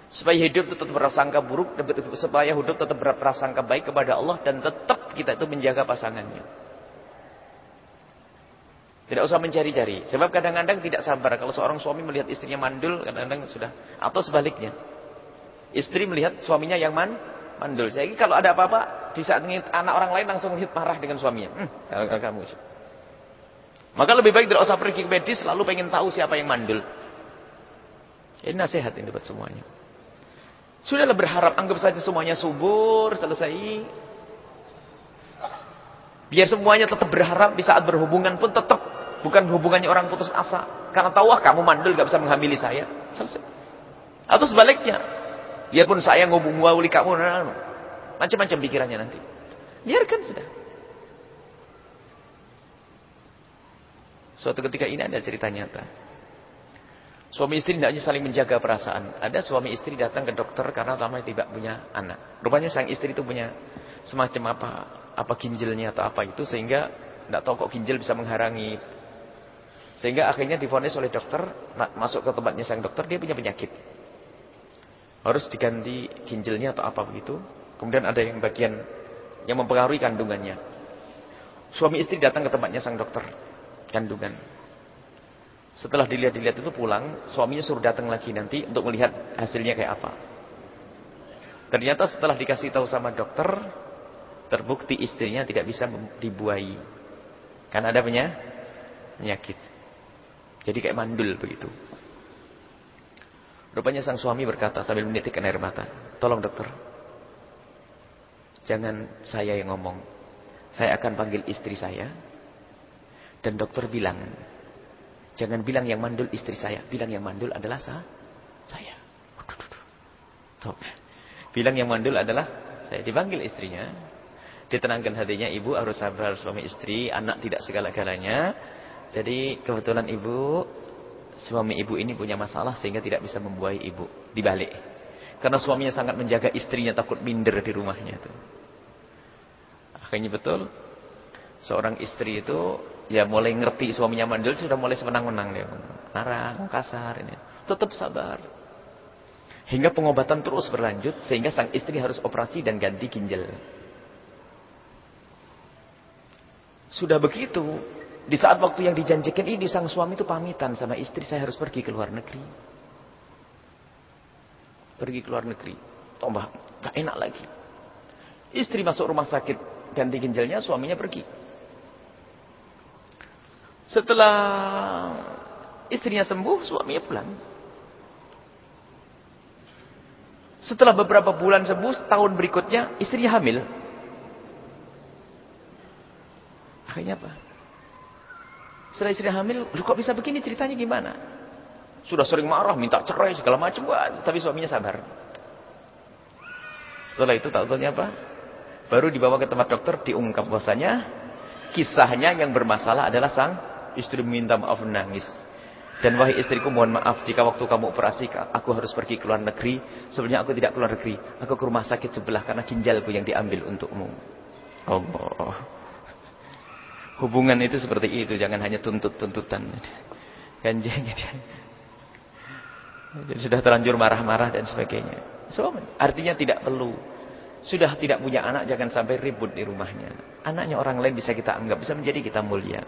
S1: Supaya hidup tetap berasangka buruk. Supaya hidup tetap berasangka baik kepada Allah. Dan tetap kita itu menjaga pasangannya. Tidak usah mencari-cari. Sebab kadang-kadang tidak sabar. Kalau seorang suami melihat istrinya mandul, kadang-kadang sudah. Atau sebaliknya. Istri melihat suaminya yang man, mandul. Jadi kalau ada apa-apa, di saat anak orang lain langsung melihat marah dengan suaminya. Hmm, kamu. Maka lebih baik tidak usah pergi ke medis, selalu pengen tahu siapa yang mandul. Ini nasihat ini buat semuanya. Sudahlah berharap, anggap saja semuanya subur, selesai. Biar semuanya tetap berharap di saat berhubungan pun tetap Bukan hubungannya orang putus asa. Karena tahu ah kamu mandul gak bisa menghamili saya. Selesai. Atau sebaliknya. Biarpun saya ngobung wali kamu. Nah, nah. Macam-macam pikirannya nanti. Biarkan sudah. Suatu ketika ini ada cerita nyata. Suami istri tidak hanya saling menjaga perasaan. Ada suami istri datang ke dokter karena lama tidak punya anak. Rupanya sang istri itu punya semacam apa apa ginjalnya atau apa itu sehingga tidak tahu kok ginjal bisa menghalangi sehingga akhirnya difonis oleh dokter, masuk ke tempatnya sang dokter, dia punya penyakit. Harus diganti ginjalnya atau apa begitu. Kemudian ada yang bagian yang mempengaruhi kandungannya. Suami istri datang ke tempatnya sang dokter kandungan. Setelah dilihat-dilihat itu pulang, suaminya suruh datang lagi nanti untuk melihat hasilnya kayak apa. Ternyata setelah dikasih tahu sama dokter, terbukti istrinya tidak bisa dibuahi. Karena ada penyakit. Jadi kayak mandul begitu. Rupanya sang suami berkata sambil menitikkan air mata. Tolong dokter. Jangan saya yang ngomong. Saya akan panggil istri saya. Dan dokter bilang. Jangan bilang yang mandul istri saya. Bilang yang mandul adalah sah, saya. Tuh. Bilang yang mandul adalah saya. Dipanggil istrinya. Ditenangkan hatinya. Ibu harus sabar suami istri. Anak tidak segala-galanya. Jadi kebetulan ibu, suami ibu ini punya masalah sehingga tidak bisa membuahi ibu. Dibalik. Karena suaminya sangat menjaga istrinya takut minder di rumahnya itu. Akhirnya betul. Seorang istri itu ya mulai ngerti suaminya mandul sudah mulai semenang-menang dia. Marah, kasar ini. Tetap sabar. Hingga pengobatan terus berlanjut sehingga sang istri harus operasi dan ganti ginjal. Sudah begitu, di saat waktu yang dijanjikan ini sang suami itu pamitan sama istri saya harus pergi ke luar negeri. Pergi ke luar negeri. Tombah, gak enak lagi. Istri masuk rumah sakit ganti ginjalnya, suaminya pergi. Setelah istrinya sembuh, suaminya pulang. Setelah beberapa bulan sembuh, tahun berikutnya istrinya hamil. Akhirnya apa? Setelah istri hamil, kok bisa begini ceritanya gimana? Sudah sering marah, minta cerai segala macam, tapi suaminya sabar. Setelah itu tak tahunya apa? Baru dibawa ke tempat dokter diungkap bahwasanya Kisahnya yang bermasalah adalah sang istri minta maaf menangis. Dan wahai istriku mohon maaf jika waktu kamu operasi aku harus pergi ke luar negeri. Sebenarnya aku tidak ke luar negeri. Aku ke rumah sakit sebelah karena ginjalku yang diambil untukmu. Allah. Hubungan itu seperti itu. Jangan hanya tuntut-tuntutan. Kan Jadi sudah terlanjur marah-marah dan sebagainya. So, artinya tidak perlu. Sudah tidak punya anak jangan sampai ribut di rumahnya. Anaknya orang lain bisa kita anggap. Bisa menjadi kita mulia.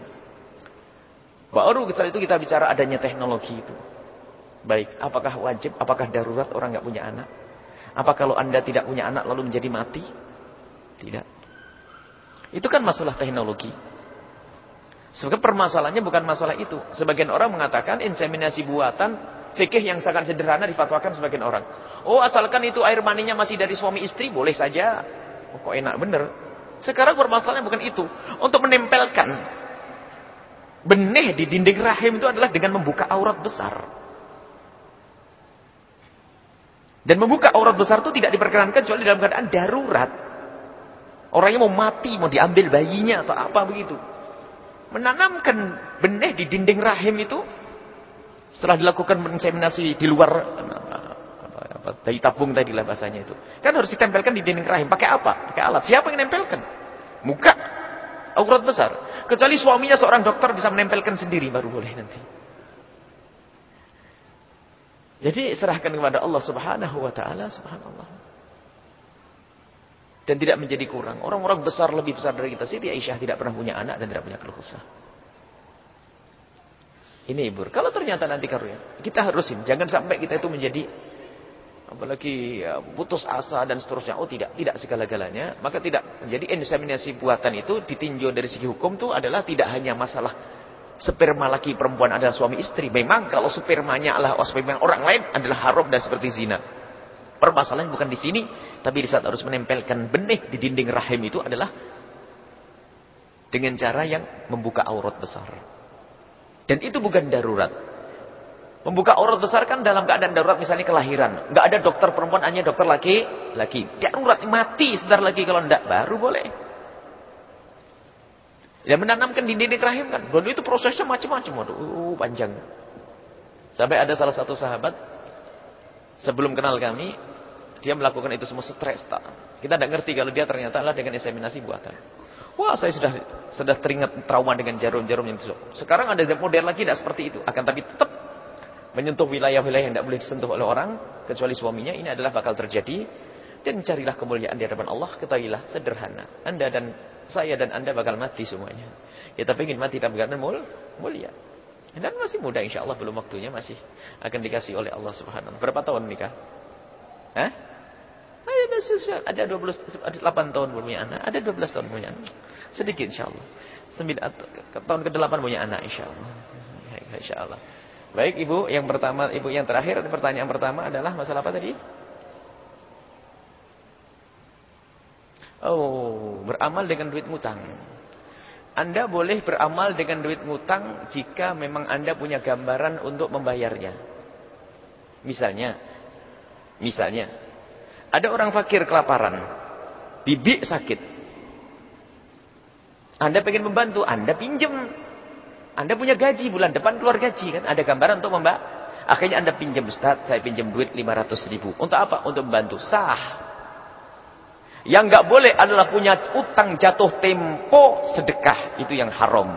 S1: Baru setelah itu kita bicara adanya teknologi itu. Baik, apakah wajib, apakah darurat orang nggak punya anak? Apa kalau anda tidak punya anak lalu menjadi mati? Tidak. Itu kan masalah teknologi. Sebenarnya permasalahannya bukan masalah itu. Sebagian orang mengatakan inseminasi buatan fikih yang sangat sederhana difatwakan sebagian orang. Oh asalkan itu air maninya masih dari suami istri boleh saja. Oh, kok enak bener. Sekarang permasalahannya bukan itu. Untuk menempelkan benih di dinding rahim itu adalah dengan membuka aurat besar. Dan membuka aurat besar itu tidak diperkenankan kecuali dalam keadaan darurat. Orangnya mau mati, mau diambil bayinya atau apa begitu. Menanamkan benih di dinding rahim itu setelah dilakukan inseminasi di luar dari tabung tadi lah bahasanya itu. Kan harus ditempelkan di dinding rahim. Pakai apa? Pakai alat. Siapa yang nempelkan? Muka aurat besar. Kecuali suaminya seorang dokter bisa menempelkan sendiri baru boleh nanti. Jadi serahkan kepada Allah Subhanahu wa taala, subhanallah. Dan tidak menjadi kurang. Orang-orang besar lebih besar dari kita. Siti Aisyah tidak pernah punya anak dan tidak punya keluh kesah. Ini ibu. Kalau ternyata nanti karunia, kita harusin. Jangan sampai kita itu menjadi apalagi ya, putus asa dan seterusnya. Oh tidak, tidak segala-galanya. Maka tidak. Jadi inseminasi buatan itu ditinjau dari segi hukum itu adalah tidak hanya masalah sperma laki perempuan adalah suami istri. Memang kalau spermanya adalah sperma orang lain adalah haram dan seperti zina. Permasalahan bukan di sini, tapi di saat harus menempelkan benih di dinding rahim itu adalah dengan cara yang membuka aurat besar. Dan itu bukan darurat. Membuka aurat besar kan dalam keadaan darurat misalnya kelahiran. Nggak ada dokter perempuan, hanya dokter laki. Laki. Darurat, mati sebentar lagi. Kalau enggak, baru boleh. Ya menanamkan di dinding rahim kan. Dan itu prosesnya macam-macam. Waduh, uh, panjang. Sampai ada salah satu sahabat. Sebelum kenal kami. Dia melakukan itu semua stres. Kita tidak ngerti kalau dia ternyata adalah dengan inseminasi buatan. Wah saya sudah sudah teringat trauma dengan jarum-jarum yang itu. Sekarang ada model lagi tidak seperti itu. Akan tapi tetap menyentuh wilayah-wilayah yang tidak boleh disentuh oleh orang kecuali suaminya ini adalah bakal terjadi. Dan carilah kemuliaan di hadapan Allah ketahuilah sederhana. Anda dan saya dan anda bakal mati semuanya. Kita ingin mati dalam keadaan mul mulia. Dan masih muda insya Allah belum waktunya masih akan dikasih oleh Allah subhanahu berapa tahun nikah? Hah? ada 12 ada 8 tahun punya anak ada 12 tahun punya anak. Sedikit insya Allah. 9 tahun ke-8 punya anak insya Allah. Insya Allah Baik ibu, yang pertama, ibu yang terakhir, pertanyaan pertama adalah masalah apa tadi? Oh, beramal dengan duit ngutang. Anda boleh beramal dengan duit ngutang jika memang Anda punya gambaran untuk membayarnya. Misalnya, misalnya, ada orang fakir kelaparan, bibi sakit. Anda pengen membantu, Anda pinjam anda punya gaji bulan depan keluar gaji kan? Ada gambaran untuk mbak. Akhirnya Anda pinjam Ustaz, saya pinjam duit 500 ribu. Untuk apa? Untuk membantu. Sah. Yang nggak boleh adalah punya utang jatuh tempo sedekah. Itu yang haram.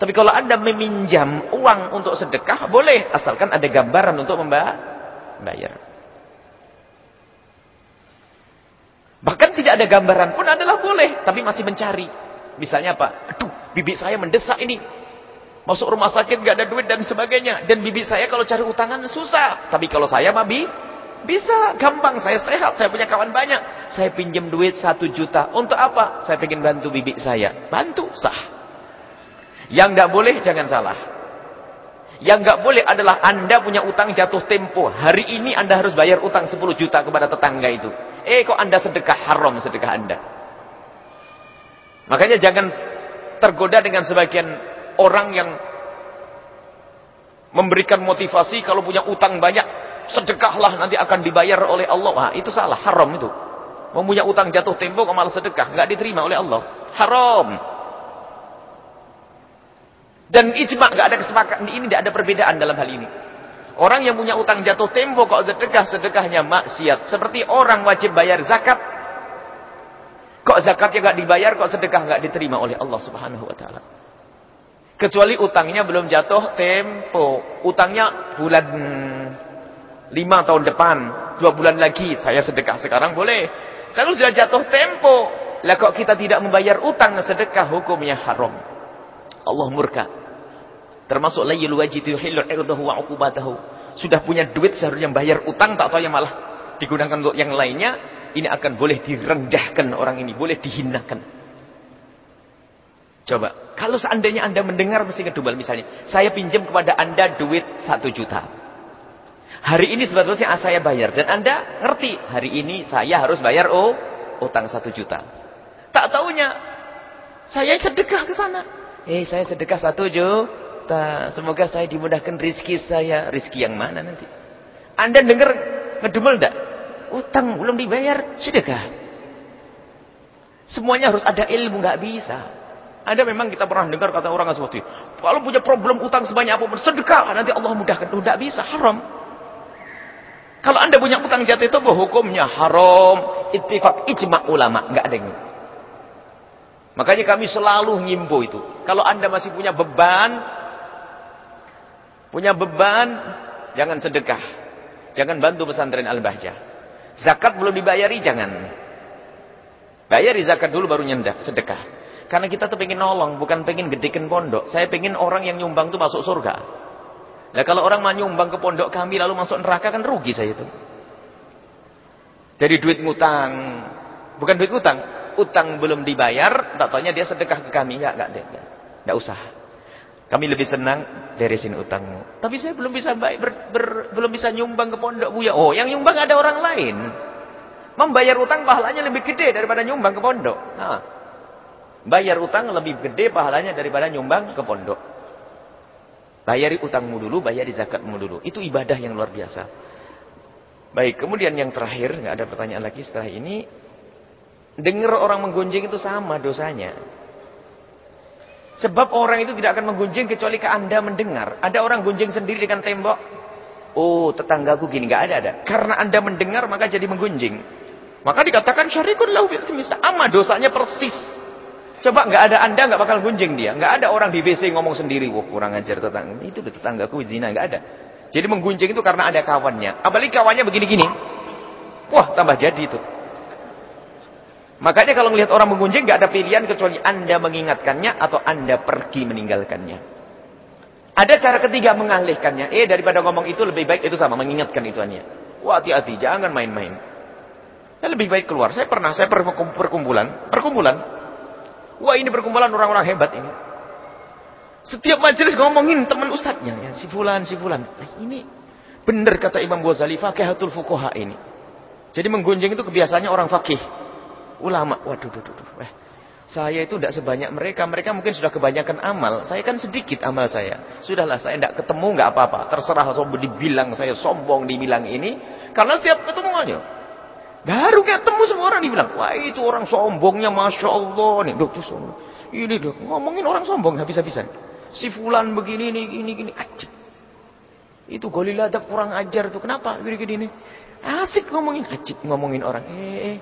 S1: Tapi kalau Anda meminjam uang untuk sedekah, boleh. Asalkan ada gambaran untuk membayar. Bahkan tidak ada gambaran pun adalah boleh. Tapi masih mencari. Misalnya apa? Aduh, bibi saya mendesak ini. Masuk rumah sakit gak ada duit dan sebagainya. Dan bibi saya kalau cari utangan susah. Tapi kalau saya mabi bisa gampang. Saya sehat, saya punya kawan banyak. Saya pinjam duit satu juta. Untuk apa? Saya ingin bantu bibi saya. Bantu, sah. Yang gak boleh jangan salah. Yang gak boleh adalah Anda punya utang jatuh tempo. Hari ini Anda harus bayar utang 10 juta kepada tetangga itu. Eh kok Anda sedekah haram sedekah Anda. Makanya jangan tergoda dengan sebagian orang yang memberikan motivasi kalau punya utang banyak, sedekahlah nanti akan dibayar oleh Allah. Wah, itu salah, haram itu. Mempunyai utang jatuh tempo kok malah sedekah, nggak diterima oleh Allah. Haram. Dan ijma nggak ada kesepakatan ini tidak ada perbedaan dalam hal ini. Orang yang punya utang jatuh tempo kok sedekah sedekahnya maksiat. Seperti orang wajib bayar zakat. Kok zakatnya nggak dibayar kok sedekah nggak diterima oleh Allah Subhanahu Wa Taala. Kecuali utangnya belum jatuh tempo. Utangnya bulan lima tahun depan, dua bulan lagi saya sedekah sekarang boleh. Kalau sudah jatuh tempo, lah kok kita tidak membayar utang sedekah hukumnya haram. Allah murka. Termasuk layil wajid yuhillu irdahu wa uqubatahu. Sudah punya duit seharusnya bayar utang tak tahu yang malah digunakan untuk yang lainnya, ini akan boleh direndahkan orang ini, boleh dihinakan. Coba, kalau seandainya Anda mendengar mesti kedubal misalnya, saya pinjam kepada Anda duit satu juta. Hari ini sebetulnya saya bayar dan Anda ngerti, hari ini saya harus bayar oh utang satu juta. Tak taunya saya sedekah ke sana. Eh, saya sedekah satu juta. Semoga saya dimudahkan rizki saya. Rizki yang mana nanti? Anda dengar ngedumel enggak? Utang belum dibayar, sedekah. Semuanya harus ada ilmu, nggak bisa. Anda memang kita pernah dengar kata orang seperti itu. Kalau punya problem utang sebanyak apa pun, sedekah. Nanti Allah mudahkan. Tidak bisa, haram. Kalau anda punya utang jatuh itu hukumnya haram. Ittifak ijma ulama. nggak ada yang Makanya kami selalu ngimbo itu. Kalau anda masih punya beban, Punya beban, jangan sedekah. Jangan bantu pesantren Al-Bahjah. Zakat belum dibayari, jangan. Bayari zakat dulu baru nyendak, sedekah. Karena kita tuh pengen nolong, bukan pengen gedekan pondok. Saya pengen orang yang nyumbang tuh masuk surga. Nah kalau orang mau nyumbang ke pondok kami lalu masuk neraka kan rugi saya itu. Dari duit ngutang, bukan duit utang, utang belum dibayar, tak tanya dia sedekah ke kami, enggak, enggak, enggak, enggak usah. Kami lebih senang beresin utangmu. Tapi saya belum bisa baik, ber, ber, belum bisa nyumbang ke pondok Buya. Oh, yang nyumbang ada orang lain. Membayar utang pahalanya lebih gede daripada nyumbang ke pondok. Nah, bayar utang lebih gede pahalanya daripada nyumbang ke pondok. Bayari utangmu dulu, bayari zakatmu dulu. Itu ibadah yang luar biasa. Baik, kemudian yang terakhir, nggak ada pertanyaan lagi setelah ini. Dengar orang menggunjing itu sama dosanya. Sebab orang itu tidak akan menggunjing kecuali ke anda mendengar. Ada orang gunjing sendiri dengan tembok. Oh tetanggaku gini. Gak ada ada. Karena anda mendengar maka jadi menggunjing. Maka dikatakan syarikun lahu Sama dosanya persis. Coba nggak ada anda nggak bakal gunjing dia. Nggak ada orang di WC ngomong sendiri. Wah kurang ajar tetangga. Itu tetanggaku zina. Nggak ada. Jadi menggunjing itu karena ada kawannya. Apalagi kawannya begini-gini. Wah tambah jadi itu. Makanya kalau melihat orang menggunjing nggak ada pilihan kecuali Anda mengingatkannya atau Anda pergi meninggalkannya. Ada cara ketiga mengalihkannya. Eh daripada ngomong itu lebih baik itu sama mengingatkan ituannya. Wah hati-hati jangan main-main. Saya lebih baik keluar. Saya pernah saya perkumpulan, perkumpulan. Wah ini perkumpulan orang-orang hebat ini. Setiap majelis ngomongin teman ustadznya ya, si fulan si fulan. Nah, ini benar kata Imam Ghazali faqihatul fuqaha ini. Jadi menggunjing itu kebiasaannya orang fakih ulama. Waduh, duh, duh, duh. Eh, saya itu tidak sebanyak mereka. Mereka mungkin sudah kebanyakan amal. Saya kan sedikit amal saya. Sudahlah, saya tidak ketemu, nggak apa-apa. Terserah dibilang saya sombong, dibilang ini. Karena setiap ketemu aja. Baru ketemu semua orang dibilang, wah itu orang sombongnya, masya Allah nih, dokter sombong. Ini dok, ngomongin orang sombong habis-habisan. Si fulan begini, ini, gini, gini, ajib. Itu goliladab kurang ajar tuh. Kenapa? Gini, gini, Asik ngomongin, ajib ngomongin orang. Eh, eh.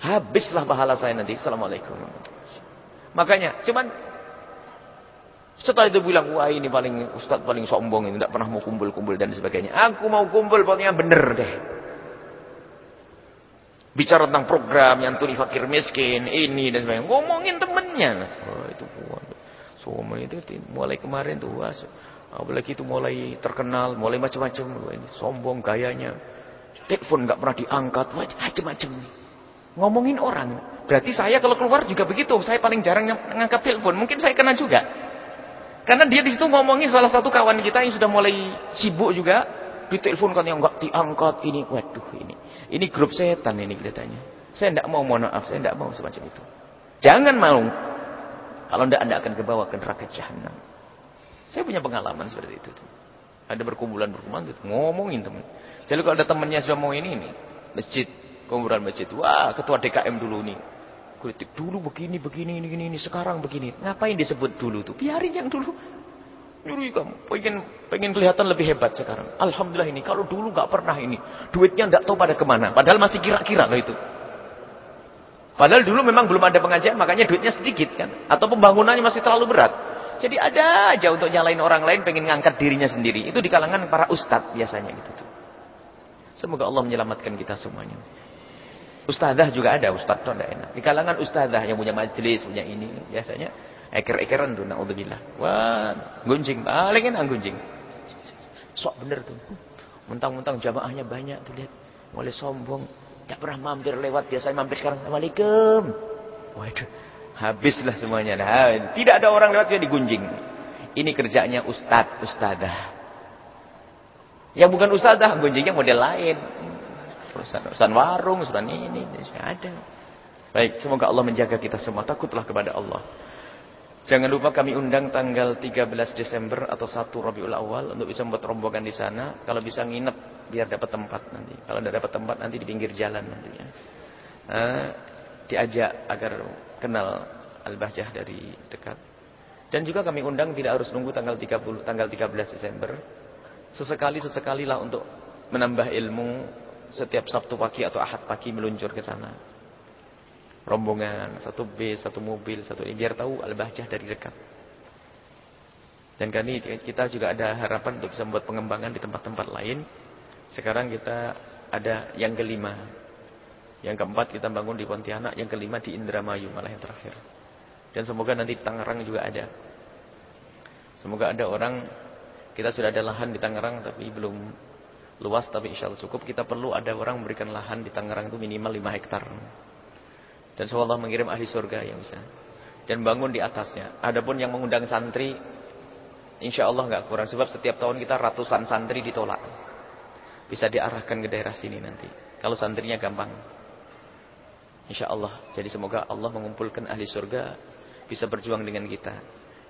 S1: Habislah pahala saya nanti. Assalamualaikum. Makanya, cuman setelah itu bilang, wah ini paling ustaz paling sombong ini, tidak pernah mau kumpul-kumpul dan sebagainya. Aku mau kumpul, pokoknya bener deh. Bicara tentang program yang tuni fakir miskin, ini dan sebagainya. Ngomongin temennya. Oh, itu Sombong itu mulai kemarin tuh, wah, apalagi itu mulai terkenal, mulai macam-macam. Ini sombong gayanya. Telepon nggak pernah diangkat, macam-macam. Ngomongin orang. Berarti saya kalau keluar juga begitu. Saya paling jarang ngangkat telepon. Mungkin saya kena juga. Karena dia di situ ngomongin salah satu kawan kita yang sudah mulai sibuk juga. Di telepon kan yang enggak diangkat. Ini, waduh ini. Ini grup setan ini kelihatannya. Saya tidak mau mohon maaf. Saya tidak mau semacam itu. Jangan mau. Kalau tidak anda akan kebawa ke neraka jahanam. Saya punya pengalaman seperti itu. Ada berkumpulan-berkumpulan ngomongin teman. Jadi kalau ada temannya sudah mau ini, ini masjid Kuburan masjid. Wah, ketua DKM dulu nih. Kritik dulu begini, begini, ini, ini, sekarang begini. Ngapain disebut dulu tuh? Biarin yang dulu. Nyuri kamu. Pengen, pengen kelihatan lebih hebat sekarang. Alhamdulillah ini. Kalau dulu nggak pernah ini. Duitnya nggak tahu pada ke mana. Padahal masih kira-kira loh itu. Padahal dulu memang belum ada pengajian. Makanya duitnya sedikit kan. Atau pembangunannya masih terlalu berat. Jadi ada aja untuk nyalain orang lain. Pengen ngangkat dirinya sendiri. Itu di kalangan para ustadz biasanya gitu tuh. Semoga Allah menyelamatkan kita semuanya. Ustazah juga ada, itu tidak enak. Di kalangan ustazah yang punya majelis, punya ini, biasanya eker-ekeran tuh, na'udzubillah. Wah, gunjing, paling enak gunjing. Sok bener tuh. Mentang-mentang jamaahnya banyak tuh, lihat. Mulai sombong. Tidak pernah mampir lewat, biasanya mampir sekarang. Assalamualaikum. Waduh, habislah semuanya. Nah, tidak ada orang lewat, dia digunjing. Ini kerjanya ustaz, ustazah. Yang bukan ustazah, gunjingnya model lain urusan-urusan warung, urusan ini, ini ada. Baik, semoga Allah menjaga kita semua. Takutlah kepada Allah. Jangan lupa kami undang tanggal 13 Desember atau 1 Rabiul Awal untuk bisa membuat rombongan di sana. Kalau bisa nginep biar dapat tempat nanti. Kalau tidak dapat tempat nanti di pinggir jalan nantinya. Nah, diajak agar kenal Al-Bahjah dari dekat. Dan juga kami undang tidak harus nunggu tanggal 30 tanggal 13 Desember. Sesekali sesekalilah untuk menambah ilmu setiap Sabtu pagi atau Ahad pagi meluncur ke sana. Rombongan, satu bis, satu mobil, satu ini biar tahu Al-Bahjah dari dekat. Dan kami kita juga ada harapan untuk bisa membuat pengembangan di tempat-tempat lain. Sekarang kita ada yang kelima. Yang keempat kita bangun di Pontianak, yang kelima di Indramayu malah yang terakhir. Dan semoga nanti di Tangerang juga ada. Semoga ada orang kita sudah ada lahan di Tangerang tapi belum luas tapi insya Allah cukup. Kita perlu ada orang memberikan lahan di Tangerang itu minimal 5 hektar. Dan semoga Allah mengirim ahli surga yang bisa. Dan bangun di atasnya. Adapun yang mengundang santri, insya Allah nggak kurang. Sebab setiap tahun kita ratusan santri ditolak. Bisa diarahkan ke daerah sini nanti. Kalau santrinya gampang. Insya Allah. Jadi semoga Allah mengumpulkan ahli surga bisa berjuang dengan kita.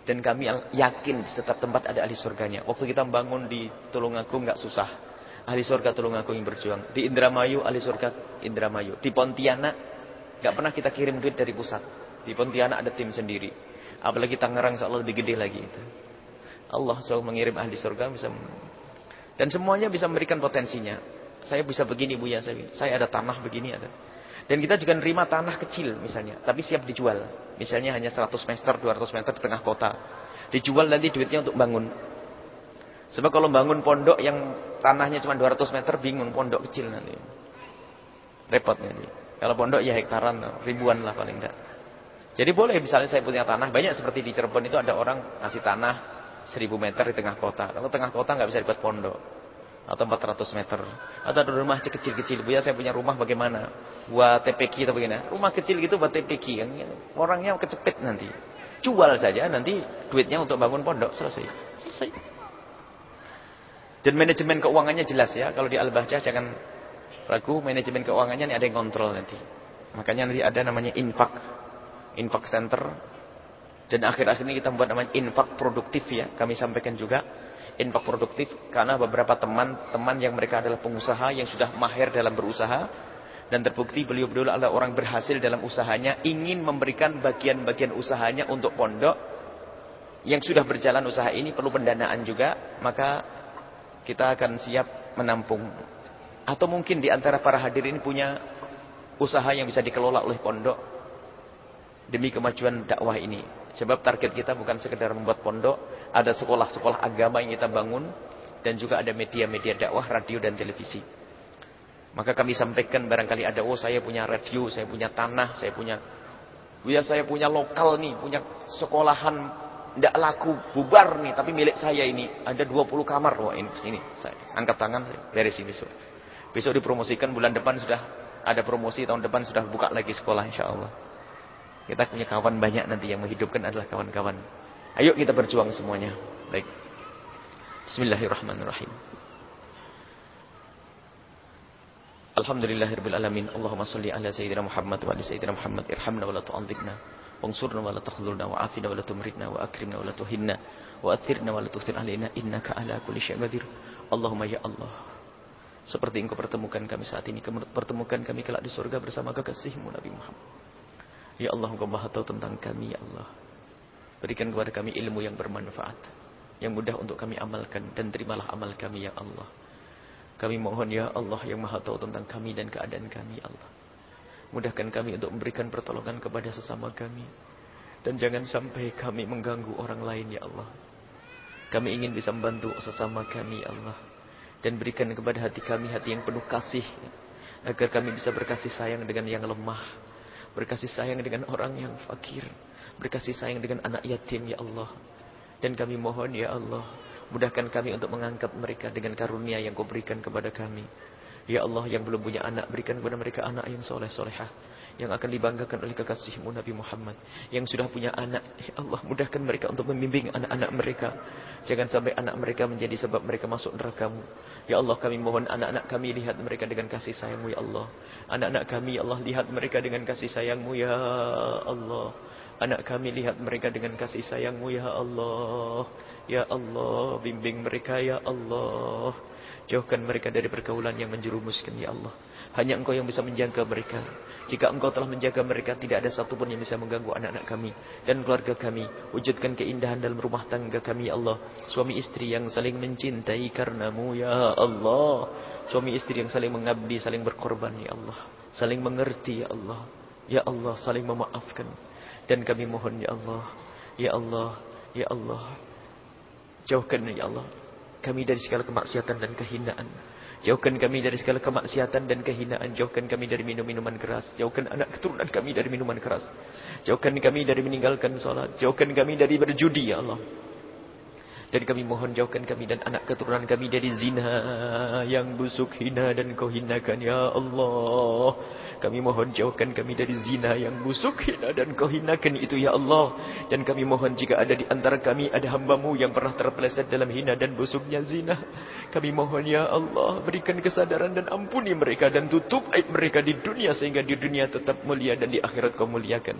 S1: Dan kami yakin setiap tempat ada ahli surganya. Waktu kita bangun di Tulungagung nggak susah. Ahli surga aku yang berjuang. Di Indramayu, ahli surga Indramayu. Di Pontianak, gak pernah kita kirim duit dari pusat. Di Pontianak ada tim sendiri. Apalagi Tangerang seolah lebih gede lagi itu. Allah selalu mengirim ahli surga bisa dan semuanya bisa memberikan potensinya. Saya bisa begini Bu ya, saya, saya ada tanah begini ada. Dan kita juga nerima tanah kecil misalnya, tapi siap dijual. Misalnya hanya 100 meter, 200 meter di tengah kota. Dijual nanti duitnya untuk bangun. Sebab kalau bangun pondok yang tanahnya cuma 200 meter, bingung pondok kecil nanti. Repot nanti. Kalau pondok ya hektaran, ribuan lah paling tidak. Jadi boleh misalnya saya punya tanah, banyak seperti di Cirebon itu ada orang ngasih tanah 1000 meter di tengah kota. Kalau tengah kota nggak bisa dibuat pondok. Atau 400 meter. Atau ada rumah kecil-kecil. Bu ya saya punya rumah bagaimana? Buat TPK atau bagaimana? Rumah kecil gitu buat TPK. Orangnya kecepet nanti. Jual saja nanti duitnya untuk bangun pondok. Selesai. Selesai. Dan manajemen keuangannya jelas ya. Kalau di Al-Bahjah jangan ragu. Manajemen keuangannya ini ada yang kontrol nanti. Makanya nanti ada namanya infak. Infak center. Dan akhir-akhir ini kita membuat namanya infak produktif ya. Kami sampaikan juga. Infak produktif. Karena beberapa teman-teman yang mereka adalah pengusaha. Yang sudah mahir dalam berusaha. Dan terbukti beliau-beliau adalah orang berhasil dalam usahanya. Ingin memberikan bagian-bagian usahanya untuk pondok. Yang sudah berjalan usaha ini perlu pendanaan juga. Maka kita akan siap menampung. Atau mungkin di antara para hadirin punya usaha yang bisa dikelola oleh pondok demi kemajuan dakwah ini. Sebab target kita bukan sekedar membuat pondok, ada sekolah-sekolah agama yang kita bangun dan juga ada media-media dakwah, radio dan televisi. Maka kami sampaikan barangkali ada oh saya punya radio, saya punya tanah, saya punya ya saya punya lokal nih, punya sekolahan tidak laku, bubar nih, tapi milik saya ini. Ada 20 kamar. Wah ini, sini. Saya angkat tangan, beres ini besok. Besok dipromosikan, bulan depan sudah ada promosi, tahun depan sudah buka lagi sekolah insya Allah. Kita punya kawan banyak nanti yang menghidupkan adalah kawan-kawan. Ayo kita berjuang semuanya. Baik. Bismillahirrahmanirrahim. Alhamdulillahirabbil alamin. Allahumma shalli ala sayyidina Muhammad wa ala sayyidina Muhammad irhamna wa la tu'adzibna. وانصرنا ولا تخذلنا وعافنا ولا تمرضنا وأكرمنا ولا تهنا وأثرنا ولا تثر علينا إنك على كل شيء قدير اللهم ya Allah seperti engkau pertemukan kami saat ini pertemukan kami kelak di surga bersama kekasihmu Nabi Muhammad Ya Allah engkau maha tahu tentang kami ya Allah. Berikan kepada kami ilmu yang bermanfaat. Yang mudah untuk kami amalkan. Dan terimalah amal kami ya Allah. Kami mohon ya Allah yang maha tahu tentang kami dan keadaan kami ya Allah. Mudahkan kami untuk memberikan pertolongan kepada sesama kami. Dan jangan sampai kami mengganggu orang lain ya Allah. Kami ingin bisa membantu sesama kami ya Allah. Dan berikan kepada hati kami hati yang penuh kasih. Agar kami bisa berkasih sayang dengan yang lemah. Berkasih sayang dengan orang yang fakir. Berkasih sayang dengan anak yatim ya Allah. Dan kami mohon ya Allah Mudahkan kami untuk mengangkat mereka dengan karunia yang kau berikan kepada kami. Ya Allah yang belum punya anak, berikan kepada mereka anak yang soleh solehah. Yang akan dibanggakan oleh kekasihmu Nabi Muhammad. Yang sudah punya anak, ya Allah mudahkan mereka untuk membimbing anak-anak mereka. Jangan sampai anak mereka menjadi sebab mereka masuk nerakamu. Ya Allah kami mohon anak-anak kami lihat mereka dengan kasih sayangmu ya Allah. Anak-anak kami ya Allah lihat mereka dengan kasih sayangmu ya Allah. Anak kami lihat mereka dengan kasih sayangmu ya Allah. Ya Allah, bimbing mereka ya Allah. Jauhkan mereka dari pergaulan yang menjerumuskan ya Allah. Hanya engkau yang bisa menjaga mereka. Jika engkau telah menjaga mereka, tidak ada satupun yang bisa mengganggu anak-anak kami dan keluarga kami. Wujudkan keindahan dalam rumah tangga kami ya Allah. Suami istri yang saling mencintai karenamu ya Allah. Suami istri yang saling mengabdi, saling berkorban ya Allah. Saling mengerti ya Allah. Ya Allah, saling memaafkan. Dan kami mohon ya Allah. Ya Allah, ya Allah. Jauhkan ya Allah kami dari segala kemaksiatan dan kehinaan. Jauhkan kami dari segala kemaksiatan dan kehinaan. Jauhkan kami dari minum-minuman keras. Jauhkan anak keturunan kami dari minuman keras. Jauhkan kami dari meninggalkan salat. Jauhkan kami dari berjudi ya Allah. Dan kami mohon jauhkan kami dan anak keturunan kami dari zina yang busuk hina dan kau hinakan ya Allah. Kami mohon jauhkan kami dari zina yang busuk hina dan kau hinakan itu ya Allah. Dan kami mohon jika ada di antara kami ada hambamu yang pernah terpeleset dalam hina dan busuknya zina. Kami mohon ya Allah berikan kesadaran dan ampuni mereka dan tutup aib mereka di dunia sehingga di dunia tetap mulia dan di akhirat kau muliakan.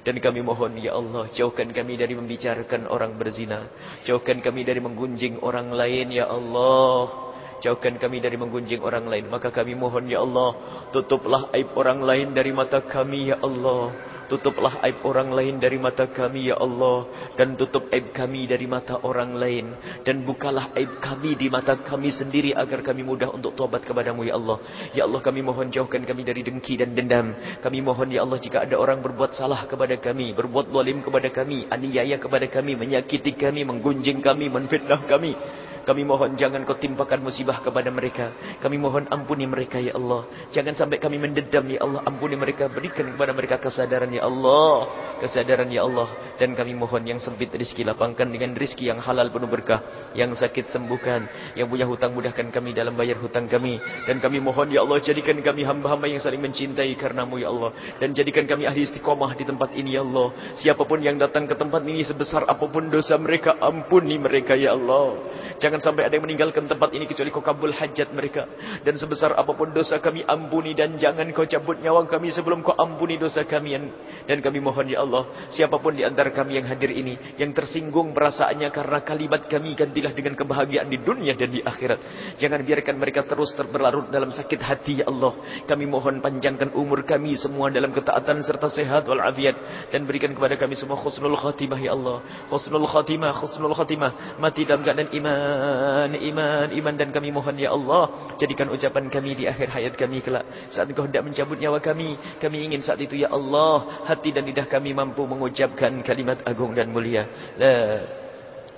S1: Dan kami mohon ya Allah jauhkan kami dari membicarakan orang berzina. Jauhkan kami dari menggunjing orang lain ya Allah. Jauhkan kami dari menggunjing orang lain. Maka kami mohon ya Allah tutuplah aib orang lain dari mata kami ya Allah. Tutuplah aib orang lain dari mata kami ya Allah dan tutup aib kami dari mata orang lain dan bukalah aib kami di mata kami sendiri agar kami mudah untuk tobat kepadamu ya Allah. Ya Allah kami mohon jauhkan kami dari dengki dan dendam. Kami mohon ya Allah jika ada orang berbuat salah kepada kami, berbuat zalim kepada kami, aniaya kepada kami, menyakiti kami, menggunjing kami, menfitnah kami. Kami mohon jangan kau timpakan musibah kepada mereka. Kami mohon ampuni mereka ya Allah. Jangan sampai kami mendedam ya Allah. Ampuni mereka. Berikan kepada mereka kesadaran ya Allah. Kesadaran ya Allah. Dan kami mohon yang sempit rizki lapangkan dengan rizki yang halal penuh berkah. Yang sakit sembuhkan. Yang punya hutang mudahkan kami dalam bayar hutang kami. Dan kami mohon ya Allah jadikan kami hamba-hamba yang saling mencintai karenamu ya Allah. Dan jadikan kami ahli istiqomah di tempat ini ya Allah. Siapapun yang datang ke tempat ini sebesar apapun dosa mereka. Ampuni mereka ya Allah. Jangan sampai ada yang meninggalkan tempat ini kecuali kau kabul hajat mereka. Dan sebesar apa pun dosa kami ampuni dan jangan kau cabut nyawa kami sebelum kau ampuni dosa kami. Dan kami mohon ya Allah, siapa pun di antara kami yang hadir ini yang tersinggung perasaannya karena kalimat kami gantilah dengan kebahagiaan di dunia dan di akhirat. Jangan biarkan mereka terus terberlarut dalam sakit hati ya Allah. Kami mohon panjangkan umur kami semua dalam ketaatan serta sehat walafiat dan berikan kepada kami semua khusnul khatimah ya Allah. Khusnul khatimah, khusnul khatimah, mati dalam keadaan iman iman, iman, iman dan kami mohon ya Allah jadikan ucapan kami di akhir hayat kami kelak. Saat Engkau hendak mencabut nyawa kami kami ingin saat itu ya Allah hati dan lidah kami mampu mengucapkan kalimat agung dan mulia. La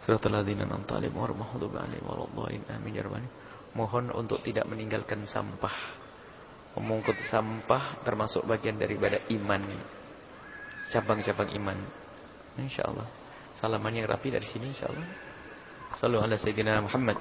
S1: Suratul ladzina an'amta alaihim ghairil maghdubi alaihim waladdallin. Amin ya rabbal Mohon untuk tidak meninggalkan sampah. Memungkut sampah termasuk bagian daripada iman. Cabang-cabang iman. Insyaallah. Salaman yang rapi dari sini insyaallah. Sallu ala sayyidina Muhammad.